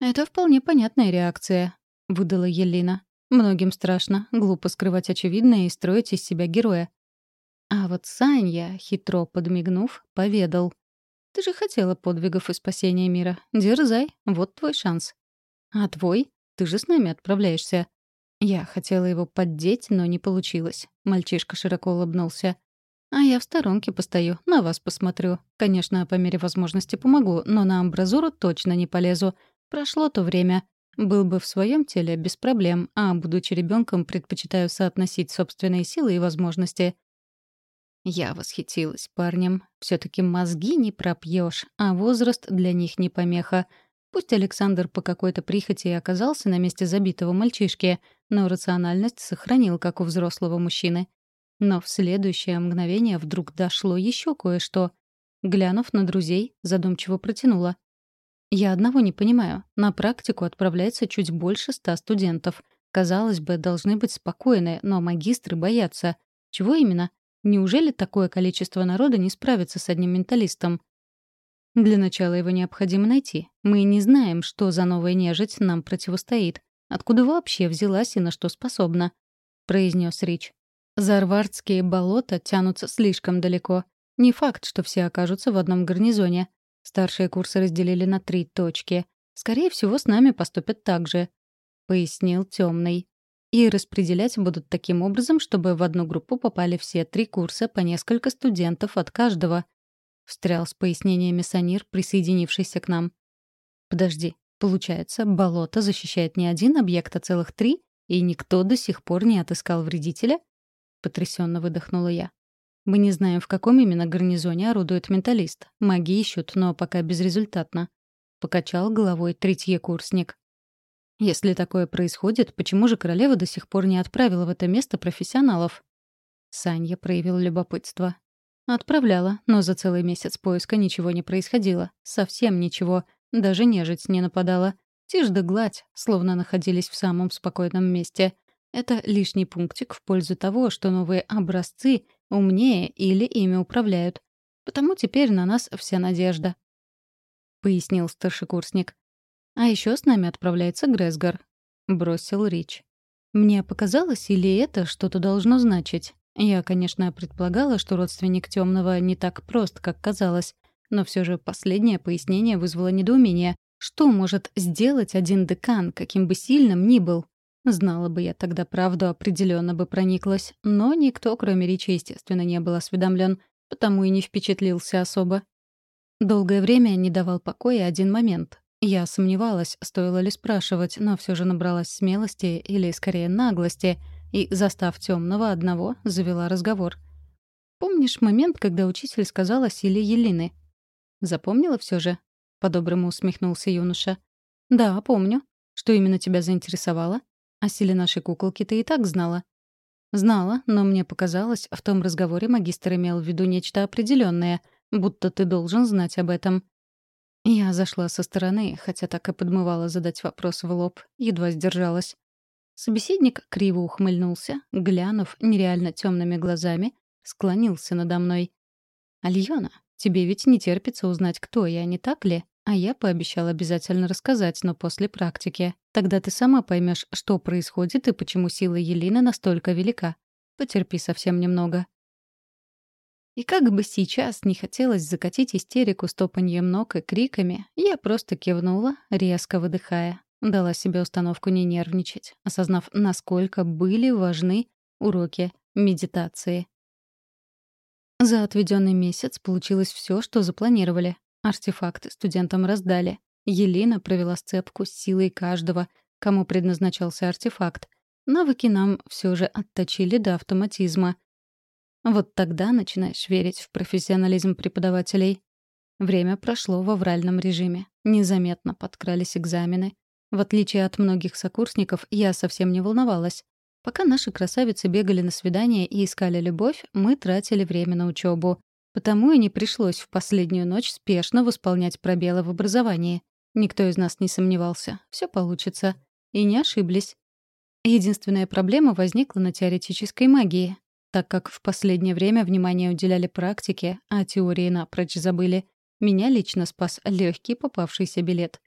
A: «Это вполне понятная реакция», — выдала Елена. «Многим страшно, глупо скрывать очевидное и строить из себя героя». А вот Саня, хитро подмигнув, поведал. «Ты же хотела подвигов и спасения мира. Дерзай, вот твой шанс». «А твой? Ты же с нами отправляешься. Я хотела его поддеть, но не получилось. Мальчишка широко улыбнулся. «А я в сторонке постою, на вас посмотрю. Конечно, по мере возможности помогу, но на амбразуру точно не полезу. Прошло то время. Был бы в своем теле без проблем, а, будучи ребенком, предпочитаю соотносить собственные силы и возможности». Я восхитилась парнем. все таки мозги не пропьешь, а возраст для них не помеха. Пусть Александр по какой-то прихоти и оказался на месте забитого мальчишки, но рациональность сохранил, как у взрослого мужчины. Но в следующее мгновение вдруг дошло еще кое-что. Глянув на друзей, задумчиво протянула. «Я одного не понимаю. На практику отправляется чуть больше ста студентов. Казалось бы, должны быть спокойны, но магистры боятся. Чего именно? Неужели такое количество народа не справится с одним менталистом? Для начала его необходимо найти. Мы не знаем, что за новая нежить нам противостоит. Откуда вообще взялась и на что способна?» — произнес Рич. «Зарвардские болота тянутся слишком далеко. Не факт, что все окажутся в одном гарнизоне. Старшие курсы разделили на три точки. Скорее всего, с нами поступят так же», — пояснил Темный. «И распределять будут таким образом, чтобы в одну группу попали все три курса по несколько студентов от каждого», — встрял с пояснениями Санир, присоединившийся к нам. «Подожди, получается, болото защищает не один объект, а целых три, и никто до сих пор не отыскал вредителя?» — потрясенно выдохнула я. «Мы не знаем, в каком именно гарнизоне орудует менталист. Маги ищут, но пока безрезультатно», — покачал головой третий курсник. «Если такое происходит, почему же королева до сих пор не отправила в это место профессионалов?» Саня проявил любопытство. Отправляла, но за целый месяц поиска ничего не происходило. Совсем ничего. Даже нежить не нападала. Тишь да гладь, словно находились в самом спокойном месте. Это лишний пунктик в пользу того, что новые образцы умнее или ими управляют. Потому теперь на нас вся надежда. Пояснил старшекурсник. А еще с нами отправляется Гресгар», — бросил Рич. Мне показалось, или это что-то должно значить? Я, конечно, предполагала, что родственник темного не так прост, как казалось, но все же последнее пояснение вызвало недоумение. Что может сделать один декан, каким бы сильным ни был? Знала бы я тогда правду, определенно бы прониклась. Но никто, кроме Ричи, естественно, не был осведомлен, потому и не впечатлился особо. Долгое время не давал покоя один момент. Я сомневалась, стоило ли спрашивать, но все же набралась смелости, или скорее наглости, и, застав темного одного, завела разговор. «Помнишь момент, когда учитель сказал о силе Елины?» «Запомнила все же?» — по-доброму усмехнулся юноша. «Да, помню. Что именно тебя заинтересовало?» О силе нашей куколки ты и так знала. Знала, но мне показалось, в том разговоре магистр имел в виду нечто определенное, будто ты должен знать об этом. Я зашла со стороны, хотя так и подмывала задать вопрос в лоб, едва сдержалась. Собеседник криво ухмыльнулся, глянув нереально темными глазами, склонился надо мной. «Альона, тебе ведь не терпится узнать, кто я, не так ли?» А я пообещал обязательно рассказать, но после практики. Тогда ты сама поймешь, что происходит и почему сила Елины настолько велика. Потерпи совсем немного. И как бы сейчас не хотелось закатить истерику с топаньем ног и криками, я просто кивнула, резко выдыхая. Дала себе установку не нервничать, осознав, насколько были важны уроки медитации. За отведенный месяц получилось все, что запланировали. Артефакты студентам раздали. Елена провела сцепку с силой каждого, кому предназначался артефакт. Навыки нам все же отточили до автоматизма. Вот тогда начинаешь верить в профессионализм преподавателей. Время прошло в авральном режиме. Незаметно подкрались экзамены. В отличие от многих сокурсников, я совсем не волновалась. Пока наши красавицы бегали на свидания и искали любовь, мы тратили время на учебу. Потому и не пришлось в последнюю ночь спешно восполнять пробелы в образовании. Никто из нас не сомневался. Все получится. И не ошиблись. Единственная проблема возникла на теоретической магии. Так как в последнее время внимание уделяли практике, а теории напрочь забыли, меня лично спас легкий попавшийся билет.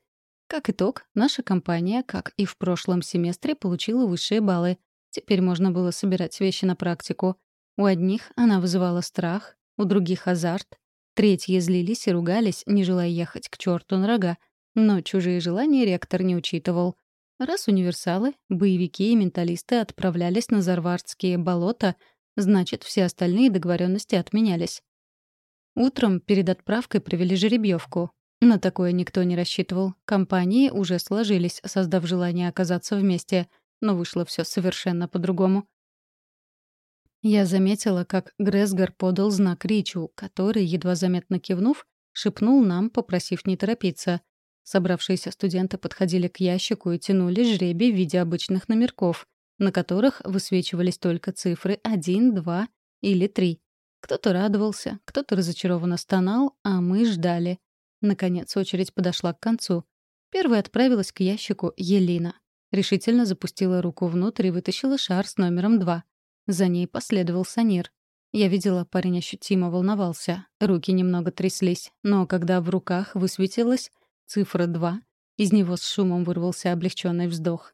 A: Как итог, наша компания, как и в прошлом семестре, получила высшие баллы. Теперь можно было собирать вещи на практику. У одних она вызывала страх, у других — азарт. Третьи злились и ругались, не желая ехать к черту на рога. Но чужие желания ректор не учитывал. Раз универсалы, боевики и менталисты отправлялись на Зарвардские болота, значит, все остальные договоренности отменялись. Утром перед отправкой провели жеребьевку. На такое никто не рассчитывал. Компании уже сложились, создав желание оказаться вместе, но вышло все совершенно по-другому. Я заметила, как Гресгар подал знак Ричу, который, едва заметно кивнув, шепнул нам, попросив не торопиться. Собравшиеся студенты подходили к ящику и тянули жребий в виде обычных номерков, на которых высвечивались только цифры 1, 2 или 3. Кто-то радовался, кто-то разочарованно стонал, а мы ждали. Наконец очередь подошла к концу. Первой отправилась к ящику Елина. Решительно запустила руку внутрь и вытащила шар с номером 2. За ней последовал Санир. Я видела, парень ощутимо волновался. Руки немного тряслись, но когда в руках высветилась цифра 2, из него с шумом вырвался облегченный вздох.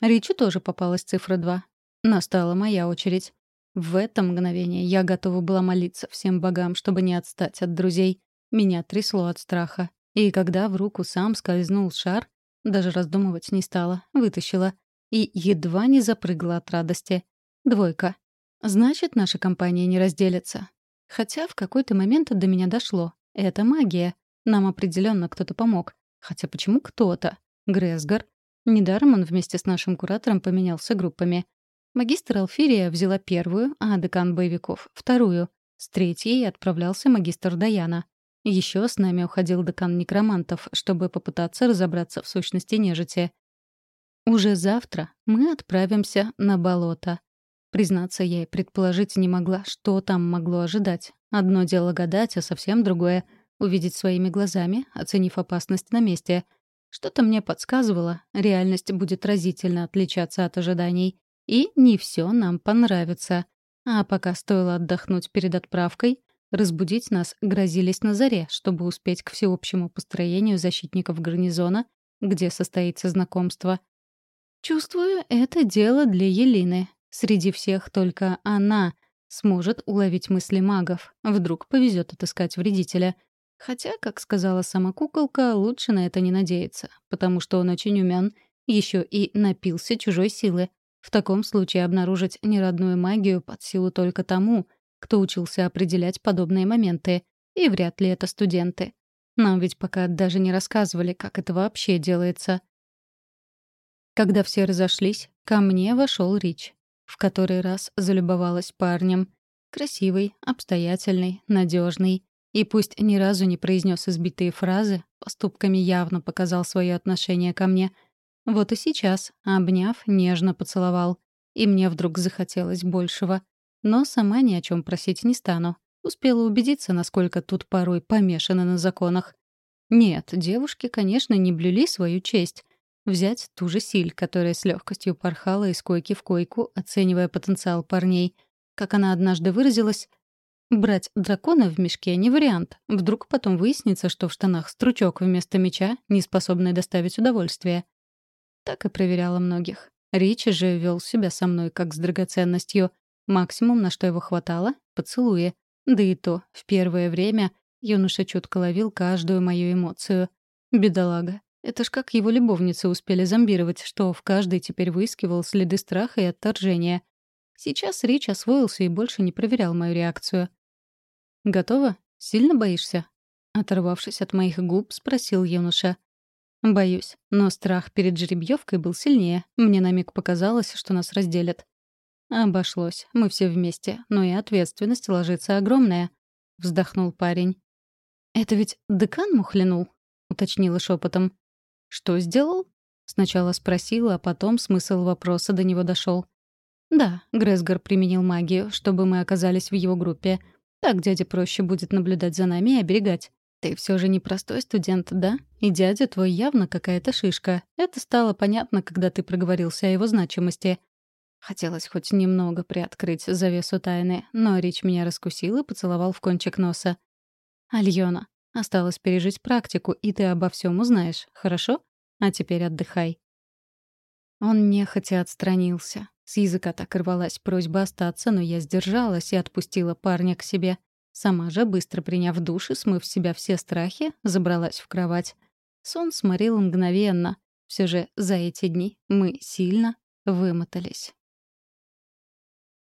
A: Ричу тоже попалась цифра 2. Настала моя очередь. В это мгновение я готова была молиться всем богам, чтобы не отстать от друзей. Меня трясло от страха. И когда в руку сам скользнул шар, даже раздумывать не стала, вытащила. И едва не запрыгла от радости. Двойка. Значит, наша компания не разделится. Хотя в какой-то момент до меня дошло. Это магия. Нам определенно кто-то помог. Хотя почему кто-то? Гресгар. Недаром он вместе с нашим куратором поменялся группами. Магистр Алфирия взяла первую, а декан боевиков — вторую. С третьей отправлялся магистр Даяна. Еще с нами уходил декан некромантов, чтобы попытаться разобраться в сущности нежити. Уже завтра мы отправимся на болото. Признаться, я и предположить не могла, что там могло ожидать. Одно дело гадать, а совсем другое — увидеть своими глазами, оценив опасность на месте. Что-то мне подсказывало, реальность будет разительно отличаться от ожиданий. И не все нам понравится. А пока стоило отдохнуть перед отправкой, разбудить нас грозились на заре, чтобы успеть к всеобщему построению защитников гарнизона где состоится знакомство. Чувствую, это дело для Елины. Среди всех только она сможет уловить мысли магов. Вдруг повезет отыскать вредителя. Хотя, как сказала сама куколка, лучше на это не надеяться, потому что он очень умен, еще и напился чужой силы. В таком случае обнаружить неродную магию под силу только тому, кто учился определять подобные моменты, и вряд ли это студенты. Нам ведь пока даже не рассказывали, как это вообще делается. Когда все разошлись, ко мне вошел Рич. В который раз залюбовалась парнем. Красивый, обстоятельный, надежный. И пусть ни разу не произнес избитые фразы, поступками явно показал свое отношение ко мне. Вот и сейчас, обняв, нежно поцеловал. И мне вдруг захотелось большего. Но сама ни о чем просить не стану. Успела убедиться, насколько тут порой помешаны на законах. Нет, девушки, конечно, не блюли свою честь. Взять ту же Силь, которая с легкостью порхала из койки в койку, оценивая потенциал парней. Как она однажды выразилась, брать дракона в мешке не вариант. Вдруг потом выяснится, что в штанах стручок вместо меча, не способный доставить удовольствие. Так и проверяла многих. Ричи же вел себя со мной как с драгоценностью. Максимум, на что его хватало — поцелуи. Да и то, в первое время юноша чутко ловил каждую мою эмоцию. Бедолага. Это ж как его любовницы успели зомбировать, что в каждой теперь выискивал следы страха и отторжения. Сейчас Рич освоился и больше не проверял мою реакцию. «Готова? Сильно боишься?» Оторвавшись от моих губ, спросил юноша. «Боюсь, но страх перед жеребьевкой был сильнее. Мне на миг показалось, что нас разделят. «Обошлось. Мы все вместе. Но и ответственность ложится огромная», — вздохнул парень. «Это ведь декан мухлянул?» — уточнила шепотом. «Что сделал?» — сначала спросила, а потом смысл вопроса до него дошел. «Да, Гресгар применил магию, чтобы мы оказались в его группе. Так дяде проще будет наблюдать за нами и оберегать. Ты все же не простой студент, да? И дядя твой явно какая-то шишка. Это стало понятно, когда ты проговорился о его значимости. Хотелось хоть немного приоткрыть завесу тайны, но Рич меня раскусил и поцеловал в кончик носа. «Альона, осталось пережить практику, и ты обо всем узнаешь, хорошо? А теперь отдыхай». Он нехотя отстранился. С языка так рвалась просьба остаться, но я сдержалась и отпустила парня к себе. Сама же, быстро приняв душ и смыв в себя все страхи, забралась в кровать. Сон сморил мгновенно. Все же за эти дни мы сильно вымотались.